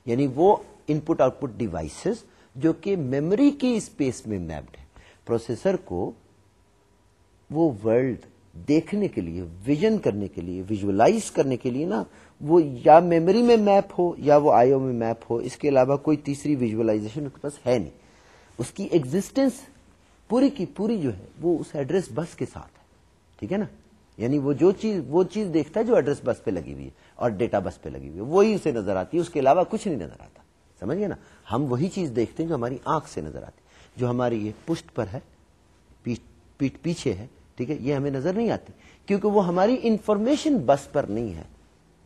یعنی وہ ان پٹ آؤٹ پٹ ڈیوائسز جو کہ میموری کی اسپیس میں میپڈ ہے۔ پروسیسر کو وہ ورلڈ دیکھنے کے لیے ویژن کرنے کے لیے ویژلائز کرنے کے لیے نا، وہ یا میموری میں میپ ہو یا وہ آئیو میں میپ ہو، اس کے علاوہ کوئی تیسری ویژلائزیشن کے پاس ہے نہیں۔ اس کی ایگزٹینس پوری کی پوری جو ہے، وہ اس ایڈریس بس کے ساتھ ہے۔ ٹھیک ہے نا؟ یعنی وہ جو چیز، وہ چیز دیکھتا ہے جو ایڈریس بس پہ لگی ہوئی ہے اور ڈیٹا بس پہ لگی ہوئی ہے، وہی اسے نظر آتی ہے، اس کے علاوہ کچھ نہیں نظر آتا۔ سمجھ گئے نا؟ ہم وہی چیز دیکھتے ہیں جو ہماری آنکھ سے نظر آتی جو ہماری یہ پشت پر ہے، پیٹ پیچھے ہے، ٹھیک ہے؟ یہ ہمیں نظر نہیں آتی، کیونکہ وہ ہماری انفارمیشن بس پر نہیں ہے،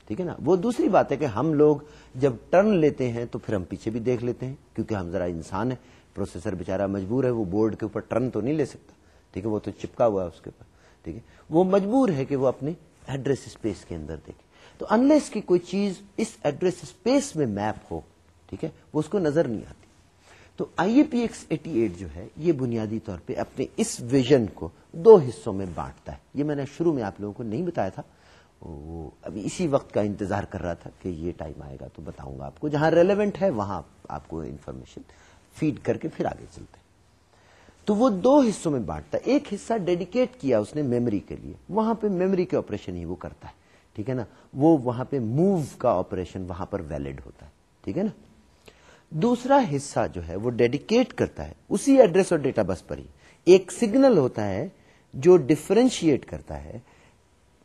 ٹھیک ہے نا؟ وہ دوسری بات ہے کہ ہم لوگ جب ٹرن لیتے ہیں تو پھر ہم پیچھے بھی دیکھ لیتے ہیں، کیونکہ ہم ذرا انسان ہے پروسیسر بےچارا مجبور ہے، وہ بورڈ کے اوپر ٹرن تو نہیں لے سکتا، ٹھیک ہے؟ وہ تو چپکا ہوا ہے اس کے اوپر، ٹھیک ہے؟ وہ مجبور ہے کہ وہ اپنے ایڈریس اسپیس کے اندر دیکھے۔ تو انلیس کی کوئی چیز اس ایڈریس اسپیس میں میپ ہو ٹھیک ہے؟ وہ اس کو نظر نہیں آتی۔ تو I P X eighty eight جو ہے، یہ بنیادی طور پہ اپنے اس ویژن کو دو حصوں میں بانٹتا ہے۔ یہ میں نے شروع میں آپ لوگوں کو نہیں بتایا تھا۔ وہ ابھی اسی وقت کا انتظار کر رہا تھا کہ یہ ٹائم آئے گا تو بتاؤں گا آپ کو۔ جہاں ریلیونٹ ہے، وہاں آپ کو انفارمیشن فیڈ کر کے پھر آگے چلتے تو وہ دو حصوں میں بانٹتا ہے۔ ایک حصہ ڈیڈیکیٹ کیا اس نے میموری کے لیے۔ وہاں پہ میموری کے آپریشن ہی وہ کرتا ہے۔ ٹھیک ہے نا؟ وہ وہاں پہ موو کا آپریشن وہاں پر ویلڈ ہوتا ہے۔ ٹھیک ہے نا؟ دوسرا حصہ جو ہے وہ ڈیڈیکیٹ کرتا ہے، اسی ایڈریس اور ڈیٹا بس پر ہی۔ ایک سگنل ہوتا ہے جو ڈفرینشیٹ کرتا ہے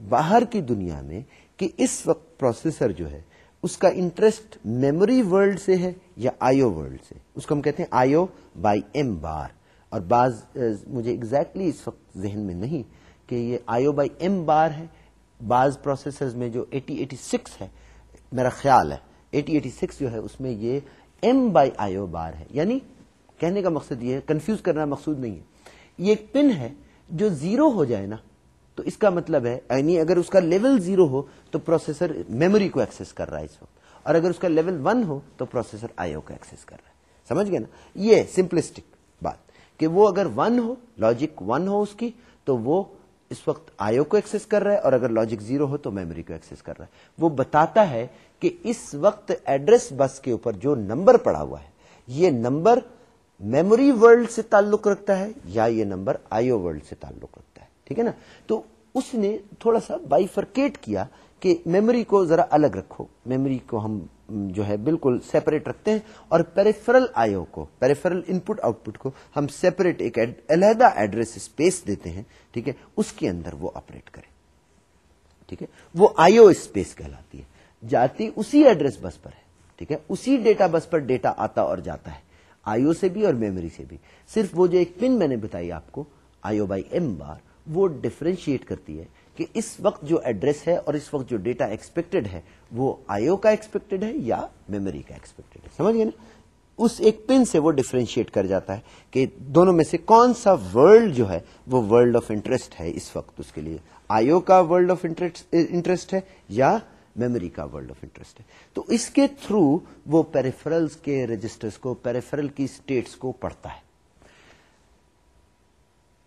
باہر کی دنیا میں کہ اس وقت پروسیسر جو ہے، اس کا انٹرسٹ میموری ورلڈ سے ہے یا آئیو ورلڈ سے۔ اس کو ہم کہتے ہیں آئیو بائی ایم بار۔ اور بعض، مجھے ایگزیکٹلی اس وقت ذہن میں نہیں کہ یہ آئیو بائی ایم بار ہے۔ بعض پروسیسر میں جو ایٹی ایٹی سکس ہے، میرا خیال ہے ایٹی ایٹی سکس جو ہے، اس میں یہ ایم بائی آئیو بار ہے. یعنی کہنے کا مقصد یہ ہے کنفیوز کرنا مقصود نہیں ہے. یہ ایک پن ہے جو زیرو ہو جائے نا، تو اس کا مطلب ہے یعنی اگر اس کا لیول زیرو ہو، تو پروسیسر میموری کو ایکسس کر رہا ہے اس وقت. اور اگر اس کا لیول ون ہو، تو پروسیسر آئیو کو ایکسس کر رہا ہے. سمجھ گئے نا؟ یہ سمپلسٹک بات. کہ وہ اگر ون ہو لاجک ون ہو اس کی، تو وہ اس وقت آئیو کو ایکسس کر رہا ہے، اور اگر لاجک زیرو ہو، تو میموری کو ایکسس کر رہا ہے. وہ بتاتا ہے کہ اس وقت ایڈریس بس کے اوپر جو نمبر پڑا ہوا ہے، یہ نمبر میموری ورلڈ سے تعلق رکھتا ہے یا یہ نمبر آئیو ورلڈ سے تعلق رکھتا ہے؟ ٹھیک ہے نا؟ تو اس نے تھوڑا سا بائیفرکیٹ کیا کہ میموری کو ذرا الگ رکھو۔ میموری کو ہم جو ہے بالکل سیپریٹ رکھتے ہیں اور پیریفرل آئیو کو پیریفرل ان پٹ آؤٹ پٹ کو ہم سیپریٹ ایک علیحدہ ایڈریس اسپیس دیتے ہیں، ٹھیک ہے؟ اس کے اندر وہ آپریٹ کرے۔ ٹھیک ہے؟ وہ آئیو اسپیس کہلاتی ہے۔ جاتی اسی ایڈریس بس پر ہے، ٹھیک ہے؟ اسی ڈیٹا بس پر ڈیٹا آتا اور جاتا ہے، آئیو سے بھی اور میموری سے بھی۔ صرف وہ جو ایک پن میں نے بتائی آپ کو، آئیو بائی ایم بار، وہ ڈفرینشیٹ کرتی ہے کہ اس وقت جو ایڈریس ہے اور اس وقت جو ڈیٹا ایکسپیکٹڈ ہے، وہ آئیو کا ایکسپیکٹڈ ہے یا میموری کا ایکسپیکٹڈ ہے؟ سمجھ گئے نا؟ اس ایک پن سے وہ ڈفرینشیٹ کر جاتا ہے کہ دونوں میں سے کون سا ورلڈ جو ہے، وہ ورلڈ آف انٹرسٹ ہے اس وقت اس کے لیے۔ آئیو کا ورلڈ آف انٹرسٹ ہے یا میموری کا ورلڈ آف انٹرسٹ ہے تو اس کے تھرو وہ پیریفرلس کے رجسٹرز کو پیریفرل کی اسٹیٹس کو پڑھتا ہے.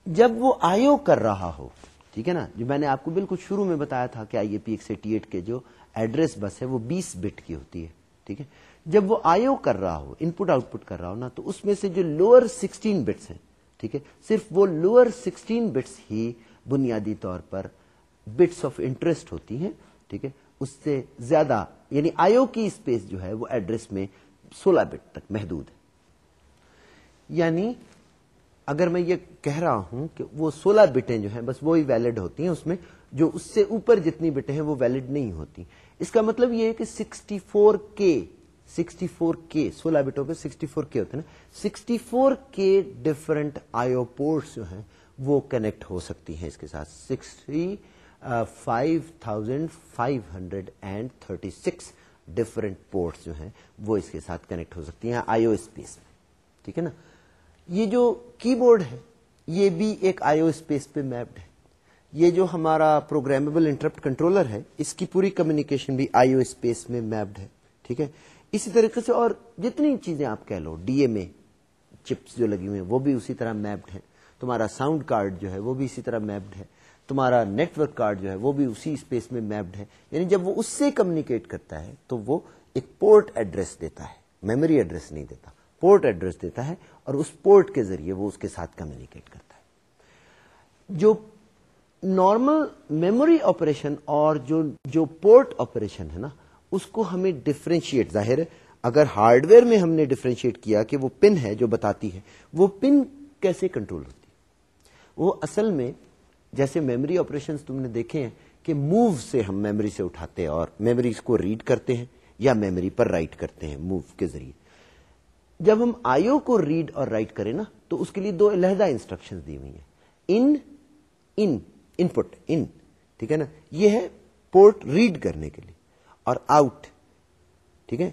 جب وہ آئیو کر رہا ہو، ٹھیک ہے نا؟ جو میں نے آپ کو بالکل شروع میں بتایا تھا کہ آئی اے پی ایک ایٹی ایٹ کے جو ایڈریس بس ہے وہ بیس بٹ کی ہوتی ہے، ٹھیک ہے؟ جب وہ آئیو کر رہا ہو ان پٹ آؤٹ پٹ کر رہا ہو نا، تو اس میں سے جو لوئر سکسٹین بٹس ہیں، ٹھیک ہے؟ صرف وہ لوئر سکسٹین بٹس ہی بنیادی طور پر بٹس آف انٹرسٹ ہوتی ہیں، ٹھیک ہے؟ اس سے زیادہ یعنی آئیو کی اسپیس جو ہے، وہ ایڈریس میں سولہ بٹ تک محدود ہے۔ یعنی اگر میں یہ کہہ رہا ہوں کہ وہ سولہ بٹیں جو ہیں، بس وہی ویلڈ ہوتی ہیں اس میں، جو اس سے اوپر جتنی بٹیں ہیں، وہ ویلڈ نہیں ہوتی۔ اس کا مطلب یہ ہے کہ سکسٹی فور کے سکسٹی فور کے سولہ بٹوں پہ سکسٹی فور کے ہوتے ہیں سکسٹی فور کے ڈفرنٹ آئیو پورٹس جو ہیں، وہ کنیکٹ ہو سکتی ہیں اس کے ساتھ۔ Sixty five thousand five hundred and thirty six different ports جو ہیں، وہ اس کے ساتھ کنیکٹ ہو سکتی ہیں آئیو اسپیس میں. ٹھیک ہے نا؟ یہ جو کی بورڈ ہے، یہ بھی ایک آئیو اسپیس پہ میپڈ ہے. یہ جو ہمارا پروگرامیبل انٹرپٹ کنٹرولر ہے، اس کی پوری کمیونیکیشن بھی آئیو اسپیس میں میپڈ ہے. ٹھیک ہے؟ اسی طریقے سے اور جتنی چیزیں آپ کہہ لو ڈی ایم اے چپس جو لگی ہوئی ہیں، وہ بھی اسی طرح میپڈ ہے تمہارا ساؤنڈ کارڈ جو ہے وہ بھی اسی طرح میپڈ ہے۔ تمہارا نیٹ ورک کارڈ جو ہے وہ بھی اسی اسپیس میں میپڈ ہے۔ یعنی جب وہ اس سے کمیونیکیٹ کرتا ہے تو وہ ایک پورٹ ایڈریس دیتا ہے۔ میموری ایڈریس نہیں دیتا۔ پورٹ ایڈریس دیتا ہے اور اس پورٹ کے ذریعے وہ اس کے ساتھ کمیونیکیٹ کرتا ہے۔ جو نارمل میموری آپریشن اور جو جو پورٹ آپریشن ہے نا، اس کو ہمیں ڈفرینشیٹ ظاہر ہے، اگر ہارڈ ویئر میں ہم نے ڈفرینشیٹ کیا کہ وہ پن ہے جو بتاتی ہے، وہ پن کیسے کنٹرول ہوتی وہ اصل میں جیسے میموری آپریشن تم نے دیکھے ہیں کہ موو سے ہم میموری سے اٹھاتے ہیں اور میموری کو ریڈ کرتے ہیں یا میموری پر رائٹ کرتے ہیں موو کے ذریعے۔ جب ہم آئیو کو ریڈ اور رائٹ کریں نا، تو اس کے لیے دو علیحدہ انسٹرکشن دی ہوئی ہیں۔ ان ان ان پٹ ان ٹھیک ہے نا؟ یہ ہے پورٹ ریڈ کرنے کے لیے اور آؤٹ ٹھیک ہے؟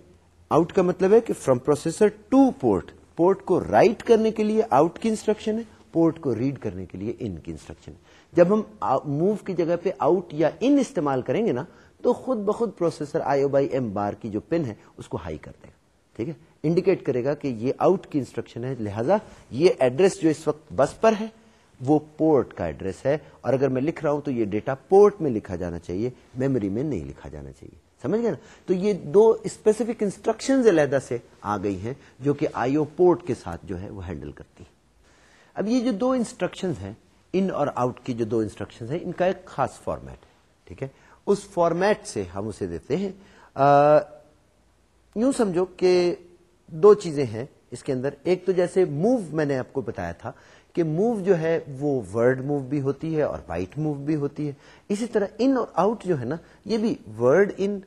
آؤٹ کا مطلب ہے کہ from processor to port port کو رائٹ کرنے کے لیے آؤٹ کی انسٹرکشن ہے۔ پورٹ کو ریڈ کرنے کے لیے ان کی انسٹرکشن۔ جب ہم موو کی جگہ پہ آؤٹ یا ان استعمال کریں گے نا، تو خود بخود processor I O by M bar کی جو پن ہے، اس کو ہائی کر دے گا۔ ٹھیک ہے؟ انڈیکیٹ کرے گا کہ یہ آؤٹ کی انسٹرکشن ہے، لہذا یہ ایڈریس جو اس وقت بس پر ہے، وہ پورٹ کا ایڈریس ہے۔ اور اگر میں لکھ رہا ہوں تو یہ ڈیٹا پورٹ میں لکھا جانا چاہیے، میموری میں نہیں لکھا جانا چاہیے۔ سمجھ گئے نا؟ تو یہ دو اسپیسیفک انسٹرکشن علیحدہ سے آ گئی ہیں، جو کہ آئیو پورٹ کے ساتھ جو ہے وہ ہینڈل کرتی ہیں۔ اب یہ جو دو انسٹرکشن ہیں ان اور آؤٹ کی جو دو انسٹرکشن ہیں، ان کا ایک خاص فارمیٹ ہے، ٹھیک ہے؟ اس فارمیٹ سے ہم اسے دیتے ہیں۔ یوں سمجھو کہ دو چیزیں ہیں اس کے اندر۔ ایک تو جیسے موو میں نے آپ کو بتایا تھا کہ موو جو ہے، وہ ورڈ موو بھی ہوتی ہے اور بائٹ موو بھی ہوتی ہے۔ اسی طرح ان اور آؤٹ جو ہے نا، یہ بھی ورڈ ان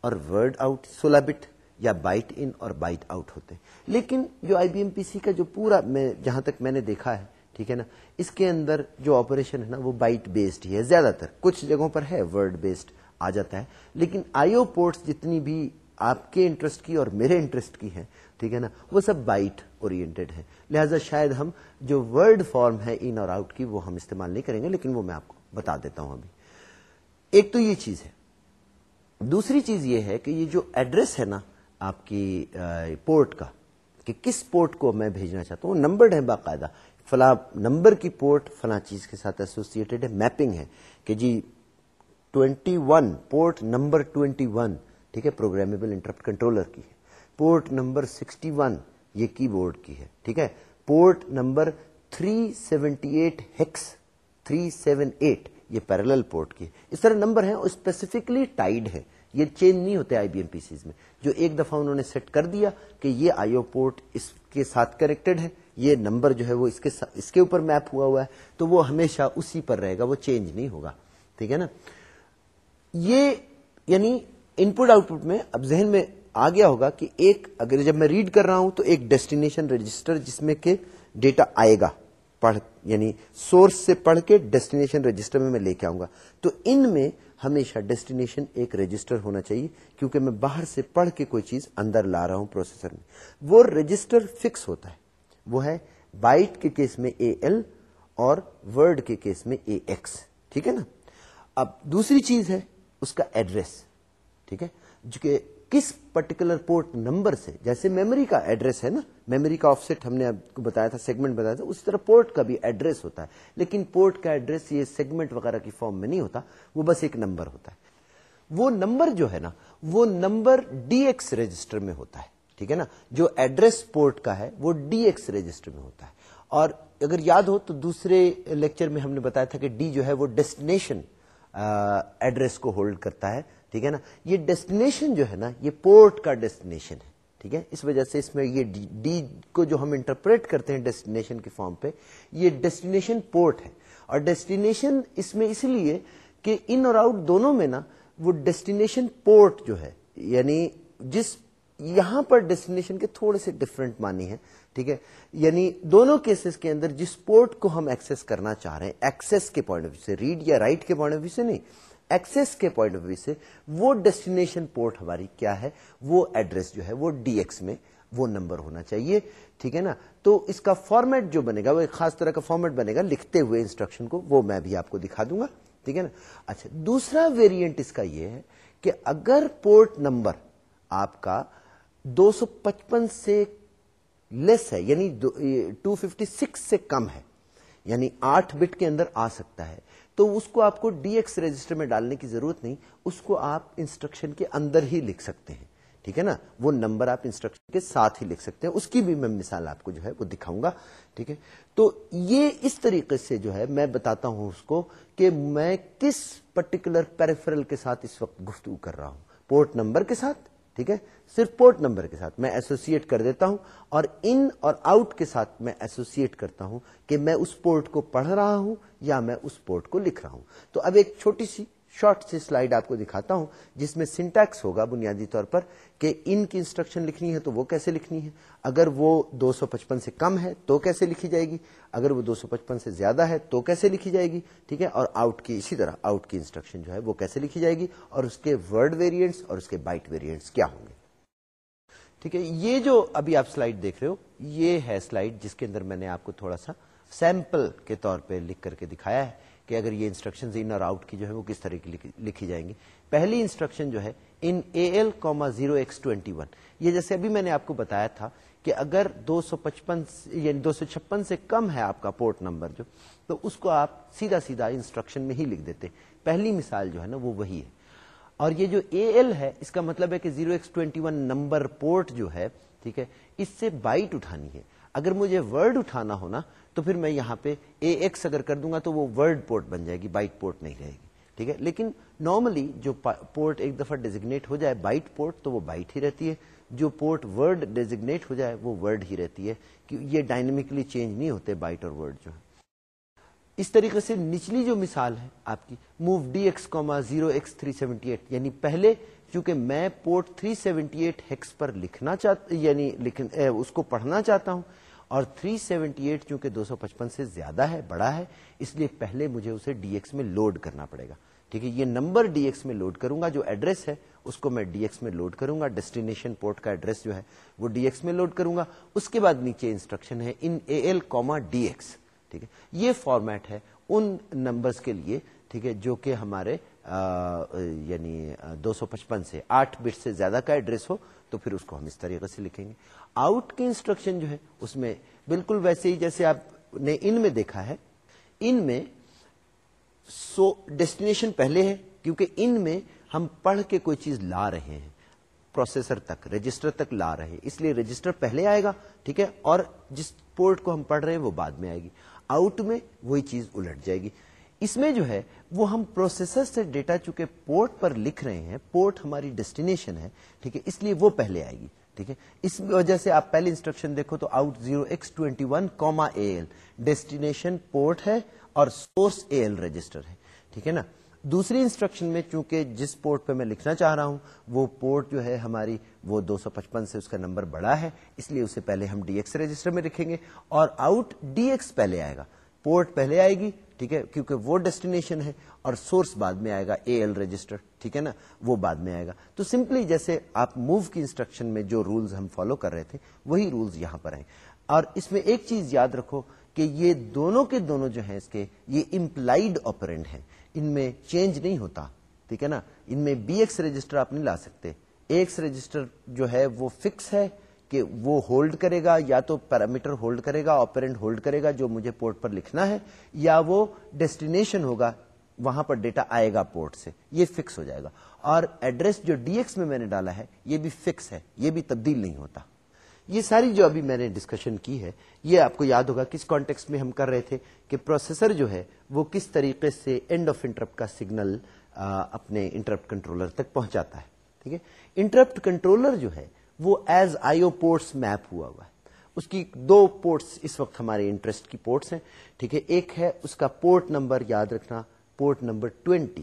اور ورڈ آؤٹ سولہ بٹ یا بائٹ ان اور بائٹ آؤٹ ہوتے ہیں۔ لیکن جو آئی بی ایم پی سی کا جو پورا میں جہاں تک میں نے دیکھا ہے، ٹھیک ہے نا، اس کے اندر جو آپریشن ہے نا، وہ بائٹ بیسڈ ہی ہے۔ زیادہ تر کچھ جگہوں پر ہے ورڈ بیسڈ آ جاتا ہے۔ لیکن آئیو پورٹس جتنی بھی آپ کے انٹرسٹ کی اور میرے انٹرسٹ کی ہیں، ٹھیک ہے نا، وہ سب بائٹ اورینٹیڈ ہے لہذا شاید ہم جو ورڈ فارم ہے ان اور آؤٹ کی، وہ ہم استعمال نہیں کریں گے، لیکن وہ میں آپ کو بتا دیتا ہوں ابھی۔ ایک تو یہ چیز ہے۔ دوسری چیز یہ ہے کہ یہ جو ایڈریس ہے نا آپ کی پورٹ کا کہ کس پورٹ کو میں بھیجنا چاہتا ہوں؟ نمبرڈ ہے باقاعدہ۔ فلاں نمبر کی پورٹ فلاں چیز کے ساتھ ایسوسیٹڈ ہے میپنگ ہے کہ جی twenty one port number twenty one ٹھیک ہے پروگرامیبل انٹرپٹ کنٹرولر کی ہے۔ پورٹ نمبر سکسٹی ون یہ کی بورڈ کی ہے، ٹھیک ہے۔ Port number three seventy eight hex three seven eight یہ پیرل پورٹ کی ہے۔ اس طرح نمبر ہیں اسپیسیفکلی ٹائڈ ہے یہ چینج نہیں ہوتے I B M P Cs میں، جو ایک دفعہ انہوں نے سیٹ کر دیا کہ یہ آئی او پورٹ اس کے ساتھ کنیکٹڈ ہے، یہ نمبر جو ہے وہ اس کے اس کے اوپر میپ ہوا ہوا ہے، تو وہ ہمیشہ اسی پر رہے گا، وہ چینج نہیں ہوگا۔ ٹھیک ہے نا؟ یہ یعنی ان پٹ آؤٹ پٹ میں اب ذہن میں آ گیا ہوگا کہ ایک، اگر جب میں ریڈ کر رہا ہوں تو ایک ڈیسٹینیشن رجسٹر جس میں کہ ڈیٹا آئے گا، پڑھ یعنی سورس سے پڑھ کے ڈیسٹینیشن رجسٹر میں میں لے کے آؤں گا۔ تو ان میں ہمیشہ ڈیسٹینیشن ایک رجسٹر ہونا چاہیے، کیونکہ میں باہر سے پڑھ کے کوئی چیز اندر لا رہا ہوں پروسیسر میں۔ وہ رجسٹر فکس ہوتا ہے۔ وہ ہے بائٹ کے کیس میں اے ایل اور ورڈ کے کیس میں اے ایکس۔ ٹھیک ہے نا؟ اب دوسری چیز ہے اس کا ایڈریس۔ ٹھیک ہے؟ جو کہ کس پرٹیکولر پورٹ نمبر سے، جیسے میموری کا ایڈریس ہے نا میموری کا آف سیٹ ہم نے آپ کو بتایا تھا سیگمنٹ بتایا تھا، اسی طرح پورٹ کا بھی ایڈریس ہوتا ہے۔ لیکن پورٹ کا ایڈریس یہ سیگمنٹ وغیرہ کی فارم میں نہیں ہوتا، وہ بس ایک نمبر ہوتا ہے۔ وہ نمبر جو ہے نا، وہ نمبر ڈی ایکس رجسٹر میں ہوتا ہے، ٹھیک ہے نا؟ جو ایڈریس پورٹ کا ہے، وہ ڈی ایکس رجسٹر میں ہوتا ہے۔ اور اگر یاد ہو تو دوسرے لیکچر میں ہم نے بتایا تھا کہ ڈی جو ہے وہ ڈیسٹینیشن ایڈریس کو ہولڈ کرتا ہے۔ ٹھیک ہے نا؟ یہ ڈیسٹینیشن جو ہے نا، یہ پورٹ کا ڈیسٹینیشن ہے، ٹھیک ہے؟ اس وجہ سے اس میں یہ ڈی کو جو ہم انٹرپریٹ کرتے ہیں ڈیسٹینیشن کی فارم پہ، یہ ڈیسٹینیشن پورٹ ہے۔ اور ڈیسٹینیشن اس میں اس لیے کہ ان اور آؤٹ دونوں میں نا، وہ ڈیسٹینیشن پورٹ جو ہے یعنی جس یہاں پر ڈیسٹینیشن کے تھوڑے سے ڈفرنٹ مانی ہے ٹھیک ہے؟ یعنی دونوں کیسز کے اندر جس پورٹ کو ہم ایکسس کرنا چاہ رہے ہیں ایکسس کے پوائنٹ آف ویو سے ریڈ یا رائٹ کے پوائنٹ آف ویو سے نہیں ایکسس کے پوائنٹ آف ویو سے وہ ڈیسٹینیشن پورٹ ہماری کیا ہے؟ وہ ایڈریس جو ہے، وہ ڈی ایکس میں وہ نمبر ہونا چاہیے، ٹھیک ہے نا؟ تو اس کا فارمیٹ جو بنے گا، وہ ایک خاص طرح کا فارمیٹ بنے گا، لکھتے ہوئے انسٹرکشن کو، وہ میں بھی آپ کو دکھا دوں گا، ٹھیک ہے نا؟ اچھا دوسرا ویریئنٹ اس کا یہ ہے کہ اگر پورٹ نمبر آپ کا دو سو پچپن سے لیس ہے یعنی ٹو ففٹی سکس سے کم ہے یعنی آٹھ بٹ کے اندر آ سکتا ہے تو اس کو آپ کو ڈی ایکس رجسٹر میں ڈالنے کی ضرورت نہیں، اس کو آپ انسٹرکشن کے اندر ہی لکھ سکتے ہیں۔ ٹھیک ہے نا؟ وہ نمبر آپ انسٹرکشن کے ساتھ ہی لکھ سکتے ہیں۔ اس کی بھی میں مثال آپ کو جو ہے وہ دکھاؤں گا۔ ٹھیک ہے؟ تو یہ اس طریقے سے جو ہے میں بتاتا ہوں اس کو کہ میں کس پرٹیکولر پیریفرل کے ساتھ اس وقت گفتگو کر رہا ہوں۔ پورٹ نمبر کے ساتھ ٹھیک ہے؟ صرف پورٹ نمبر کے ساتھ میں ایسوسیٹ کر دیتا ہوں اور ان اور آؤٹ کے ساتھ میں ایسوسیٹ کرتا ہوں کہ میں اس پورٹ کو پڑھ رہا ہوں یا میں اس پورٹ کو لکھ رہا ہوں۔ تو اب ایک چھوٹی سی شارٹ سی سلائیڈ آپ کو دکھاتا ہوں، جس میں سنٹیکس ہوگا بنیادی طور پر کہ ان کی انسٹرکشن لکھنی ہے تو وہ کیسے لکھنی ہے۔ اگر وہ دو سو پچپن سے کم ہے تو کیسے لکھی جائے گی؟ اگر وہ دو سو پچپن سے زیادہ ہے تو کیسے لکھی جائے گی؟ ٹھیک ہے؟ اور آؤٹ کی، اسی طرح آؤٹ کی انسٹرکشن جو ہے وہ کیسے لکھی جائے گی؟ اور اس کے ورڈ ویریئنٹس اور اس کے بائٹ ویریئنٹس کیا ہوں گے؟ ٹھیک ہے؟ یہ جو ابھی آپ سلائڈ دیکھ رہے ہو، یہ ہے سلائڈ جس کے اندر میں نے آپ کو تھوڑا سا سیمپل کے طور پہ لکھ کر کے دکھایا ہے۔ کہ اگر یہ انسٹرکشن ان اور آؤٹ کی جو ہے وہ کس طرح کی لکھی جائیں گی۔ پہلی انسٹرکشن جو ہے in A L comma zero X twenty one یہ جیسے ابھی میں نے آپ کو بتایا تھا کہ اگر دو سو پچپن یعنی دو سو چھپن سے کم ہے آپ کا پورٹ نمبر جو، تو اس کو آپ سیدھا سیدھا انسٹرکشن میں ہی لکھ دیتے پہلی مثال جو ہے نا وہ وہی ہے۔ اور یہ جو اے ایل ہے، اس کا مطلب ہے کہ zero X twenty one number port جو ہے، ٹھیک ہے، اس سے بائٹ اٹھانی ہے۔ اگر مجھے ورڈ اٹھانا ہونا تو پھر میں یہاں پہ اے ایکس اگر کر دوں گا تو وہ ورڈ پورٹ بن جائے گی، بائٹ پورٹ نہیں رہے گی، ٹھیک ہے؟ لیکن نارملی جو پورٹ ایک دفعہ ڈیزگنیٹ ہو جائے بائٹ پورٹ تو وہ بائٹ ہی رہتی ہے۔ جو پورٹ ورڈ ڈیزگنیٹ ہو جائے وہ ورڈ ہی رہتی ہے کہ یہ ڈائنمکلی چینج نہیں ہوتے بائٹ اور ورڈ جو ہے اس طریقے سے نچلی جو مثال ہے آپ کی move D X comma zero X three seventy eight یعنی پہلے چونکہ میں پورٹ 378 ہیکس پر لکھنا چاہتا یعنی اس کو پڑھنا چاہتا ہوں اور 378 چونکہ 255 سے زیادہ ہے، بڑا ہے، اس لیے پہلے مجھے اسے ڈی ایکس میں لوڈ کرنا پڑے گا۔ ٹھیک ہے، یہ نمبر ڈی ایکس میں لوڈ کروں گا، جو ایڈریس ہے، اس کو میں ڈی ایکس میں لوڈ کروں گا۔ ڈیسٹینیشن پورٹ کا ایڈریس جو ہے، وہ ڈی ایکس میں لوڈ کروں گا۔ اس کے بعد نیچے انسٹرکشن ہے in A L comma D X ٹھیک ہے، یہ فارمیٹ ہے ان نمبرز کے لیے، ٹھیک ہے، جو کہ ہمارے یعنی دو سو پچپن سے، آٹھ بٹ سے زیادہ کا ایڈریس ہو، تو پھر اس کو ہم اس طریقے سے لکھیں گے۔ آؤٹ کی انسٹرکشن جو ہے، اس میں بالکل ویسے ہی جیسے آپ نے ان میں دیکھا ہے، ان میں سو، ڈیسٹینیشن پہلے ہے، کیونکہ ان میں ہم پڑھ کے کوئی چیز لا رہے ہیں، پروسیسر تک، رجسٹر تک لا رہے ہیں، اس لیے رجسٹر پہلے آئے گا، ٹھیک ہے، اور جس پورٹ کو ہم پڑھ رہے ہیں وہ بعد میں آئے گی، آؤٹ میں وہی چیز الٹ جائے گی۔ اس میں جو ہے، وہ ہم پروسیسر سے ڈیٹا چونکہ پورٹ پر لکھ رہے ہیں، پورٹ ہماری ڈیسٹینیشن ہے، ٹھیک ہے، اس لیے وہ پہلے آئے گی۔ ٹھیک ہے؟ اس وجہ سے آپ پہلے انسٹرکشن دیکھو تو out zero X twenty one comma A L destination port ہے اور سورس اے ایل رجسٹر ہے. ٹھیک ہے نا؟ دوسری انسٹرکشن میں چونکہ جس پورٹ پہ میں لکھنا چاہ رہا ہوں، وہ پورٹ جو ہے ہماری، وہ دو سو پچپن سے اس کا نمبر بڑا ہے، اس لیے اسے پہلے ہم ڈی ایکس رجسٹر میں لکھیں گے اور آؤٹ ڈی ایکس پہلے آئے گا۔ پورٹ پہلے آئے گی، ٹھیک ہے؟ کیونکہ وہ ڈیسٹینیشن ہے اور سورس بعد میں آئے گا، اے ایل رجسٹر، ٹھیک ہے نا؟ وہ بعد میں آئے گا۔ تو سمپلی جیسے آپ موو کی انسٹرکشن میں جو رولز ہم فالو کر رہے تھے، وہی رولز یہاں پر ہیں۔ اور اس میں ایک چیز یاد رکھو کہ یہ دونوں کے دونوں جو ہیں اس کے، یہ امپلائڈ آپرینٹ ہیں۔ ان میں چینج نہیں ہوتا، ٹھیک ہے نا؟ ان میں بی ایکس رجسٹر آپ نہیں لا سکتے۔ ایکس رجسٹر جو ہے وہ فکس ہے کہ وہ ہولڈ کرے گا یا تو پیرامیٹر ہولڈ کرے گا آپرینٹ ہولڈ کرے گا جو مجھے پورٹ پر لکھنا ہے، یا وہ ڈیسٹینیشن ہوگا، وہاں پر ڈیٹا آئے گا پورٹ سے، یہ فکس ہو جائے گا۔ اور ایڈریس جو ڈی ایکس میں میں نے ڈالا ہے، یہ بھی فکس ہے، یہ بھی تبدیل نہیں ہوتا۔ یہ ساری جو ابھی میں نے ڈسکشن کی ہے، یہ آپ کو یاد ہوگا کس کانٹیکس میں ہم کر رہے تھے کہ پروسیسر جو ہے، وہ کس طریقے سے اینڈ آف انٹرپٹ کا سگنل اپنے انٹرپٹ کنٹرولر تک پہنچاتا ہے۔ ٹھیک ہے؟ انٹرپٹ کنٹرولر جو ہے وہ as I O ports map ہوا ہوا ہے۔ اس کی دو پورٹس اس وقت ہمارے انٹرسٹ کی پورٹس ہیں۔ ٹھیک ہے، ایک ہے اس کا پورٹ نمبر یاد رکھنا پورٹ نمبر ٹوینٹی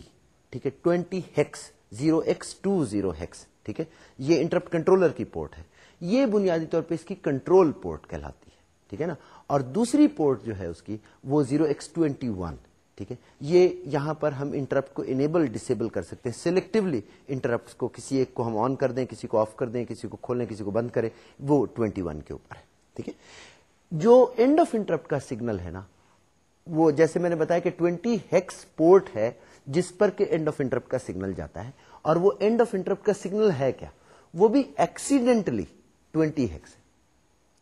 ٹھیک ہے twenty hex zero X two zero hex ٹھیک ہے، یہ انٹرپٹ کنٹرولر کی پورٹ ہے۔ یہ بنیادی طور پہ اس کی کنٹرول پورٹ کہلاتی ہے۔ ٹھیک ہے نا؟ اور دوسری پورٹ جو ہے اس کی وہ زیرو ایکس ٹوینٹی ون ٹھیک ہے؟ یہ یہاں پر ہم انٹرپٹ کو انیبل ڈسیبل کر سکتے ہیں سلیکٹولی انٹرپٹ کو کسی ایک کو ہم آن کر دیں، کسی کو آف کر دیں، کسی کو کھولیں، کسی کو بند کریں، وہ ٹوینٹی ون کے اوپر ہے، ٹھیک ہے؟ جو اینڈ آف انٹرپٹ کا سگنل ہے نا، وہ جیسے میں نے بتایا کہ ٹوینٹی ہیکس پورٹ ہے جس پر کہ اینڈ آف انٹرپٹ کا سگنل جاتا ہے، اور وہ اینڈ آف انٹرپٹ کا سگنل ہے کیا؟ وہ بھی ایکسیڈنٹلی ٹوینٹی ہیکس ہے،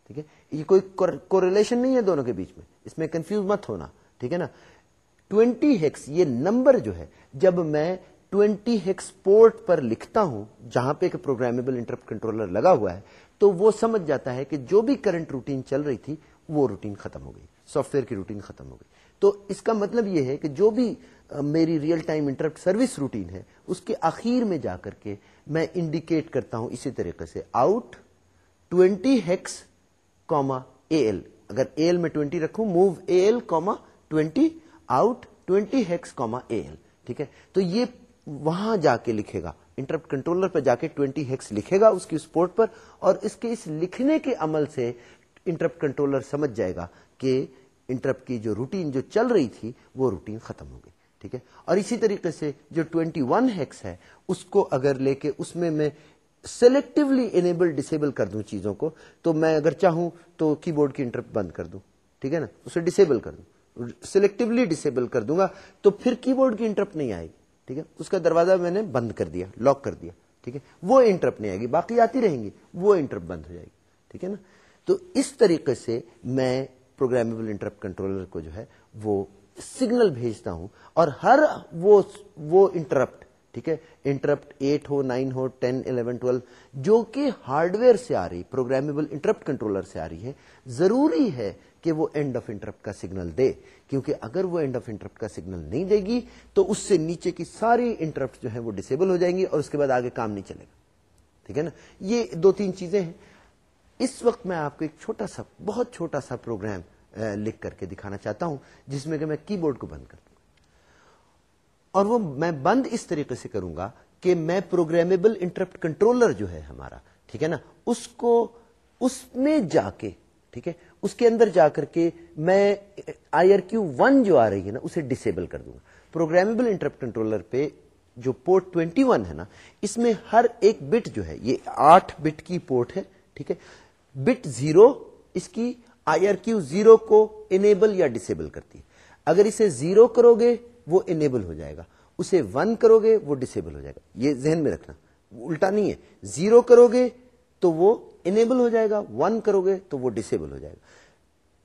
ٹھیک ہے؟ یہ کوئی کوریلیشن نہیں ہے دونوں کے بیچ میں، اس میں کنفیوز مت ہونا، ٹھیک ہے نا؟ ٹوینٹی ہیکس یہ نمبر جو ہے، جب میں ٹوینٹی ہیکس پورٹ پر لکھتا ہوں، جہاں پہ ایک پروگرامیبل انٹرپٹ کنٹرولر لگا ہوا ہے، تو وہ سمجھ جاتا ہے کہ جو بھی کرنٹ روٹین چل رہی تھی، وہ روٹین ختم ہو گئی سافٹ ویئر کی روٹین ختم ہو گئی۔ تو اس کا مطلب یہ ہے کہ جو بھی میری real time interrupt service routine ہے، اس کے آخر میں جا کر کے میں انڈیکیٹ کرتا ہوں اسی طریقے سے out twenty hex comma A L اگر اے ایل میں ٹوینٹی رکھوں move A L comma twenty out twenty hex comma A L ٹھیک ہے؟ تو یہ وہاں جا کے لکھے گا۔ انٹرپٹ کنٹرولر پہ جا کے ٹوینٹی ہیکس لکھے گا اس کی سپورٹ پر اور اس کے اس لکھنے کے عمل سے انٹرپٹ کنٹرولر سمجھ جائے گا کہ انٹرپٹ کی جو روٹین جو چل رہی تھی وہ روٹین ختم ہو گئی۔ ٹھیک ہے؟ اور اسی طریقے سے جو 21 ون ہیکس ہے، اس کو اگر لے کے اس میں میں سلیکٹولی انیبل ڈسیبل کر دوں چیزوں کو، تو میں اگر چاہوں تو کی بورڈ کی انٹرپٹ بند کر دوں۔ ٹھیک ہے نا؟ اسے ڈسیبل کر دوں۔ سلیکٹولی ڈسیبل کر دوں گا، تو پھر کی بورڈ کی انٹرپٹ نہیں آئے گی، ٹھیک ہے؟ اس کا دروازہ میں نے بند کر دیا لاک کر دیا، ٹھیک ہے؟ وہ انٹرپٹ نہیں آئے گی، باقی آتی رہیں گی، وہ انٹرپٹ بند ہو جائے گی، ٹھیک ہے نا؟ تو اس طریقے سے میں پروگرامیبل انٹرپٹ کنٹرولر کو جو ہے، وہ سگنل بھیجتا ہوں اور ہر وہ وہ انٹرپٹ ٹھیک ہے؟ انٹرپٹ ایٹ ہو نائن ہو ٹین الیون ٹویلو جو کہ ہارڈ ویئر سے آ رہی پروگرامیبل انٹرپٹ کنٹرولر سے آ رہی ہے، ضروری ہے کہ وہ اینڈ آف انٹرپٹ کا سگنل دے۔ کیونکہ اگر وہ اینڈ آف انٹرپٹ کا سگنل نہیں دے گی، تو اس سے نیچے کی ساری انٹرپٹ جو ہے وہ ڈسیبل ہو جائیں گی اور اس کے بعد آگے کام نہیں چلے گا۔ ٹھیک ہے نا؟ یہ دو تین چیزیں ہیں۔ اس وقت میں آپ کو ایک چھوٹا سا، بہت چھوٹا سا پروگرام لکھ کر کے دکھانا چاہتا ہوں، جس میں کہ میں کی بورڈ کو بند کر دوں۔ اور وہ میں بند اس طریقے سے کروں گا کہ میں پروگرامیبل انٹرپٹ کنٹرولر جو ہے ہمارا، ٹھیک ہے نا؟ اس کو، اس میں جا کے، ٹھیک ہے؟ اس کے اندر جا کر کے میں آئی آر کیو ون جو آ رہی ہے نا، اسے ڈسیبل کر دوں گا۔ پروگرامیبل انٹرپٹ کنٹرولر پہ جو پورٹ 21 ہے نا، اس میں ہر ایک بٹ جو ہے، یہ آٹھ بٹ کی پورٹ ہے، ٹھیک ہے؟ بٹ زیرو اس کی آئی آر کیو زیرو کو انیبل یا ڈسیبل کرتی ہے۔ اگر اسے زیرو کرو گے وہ انیبل ہو جائے گا۔ اسے ون کرو گے وہ ڈسیبل ہو جائے گا۔ یہ ذہن میں رکھنا۔ الٹا نہیں ہے۔ زیرو کرو گے تو وہ انیبل ہو جائے گا ون کرو گے تو وہ ڈسیبل ہو جائے گا۔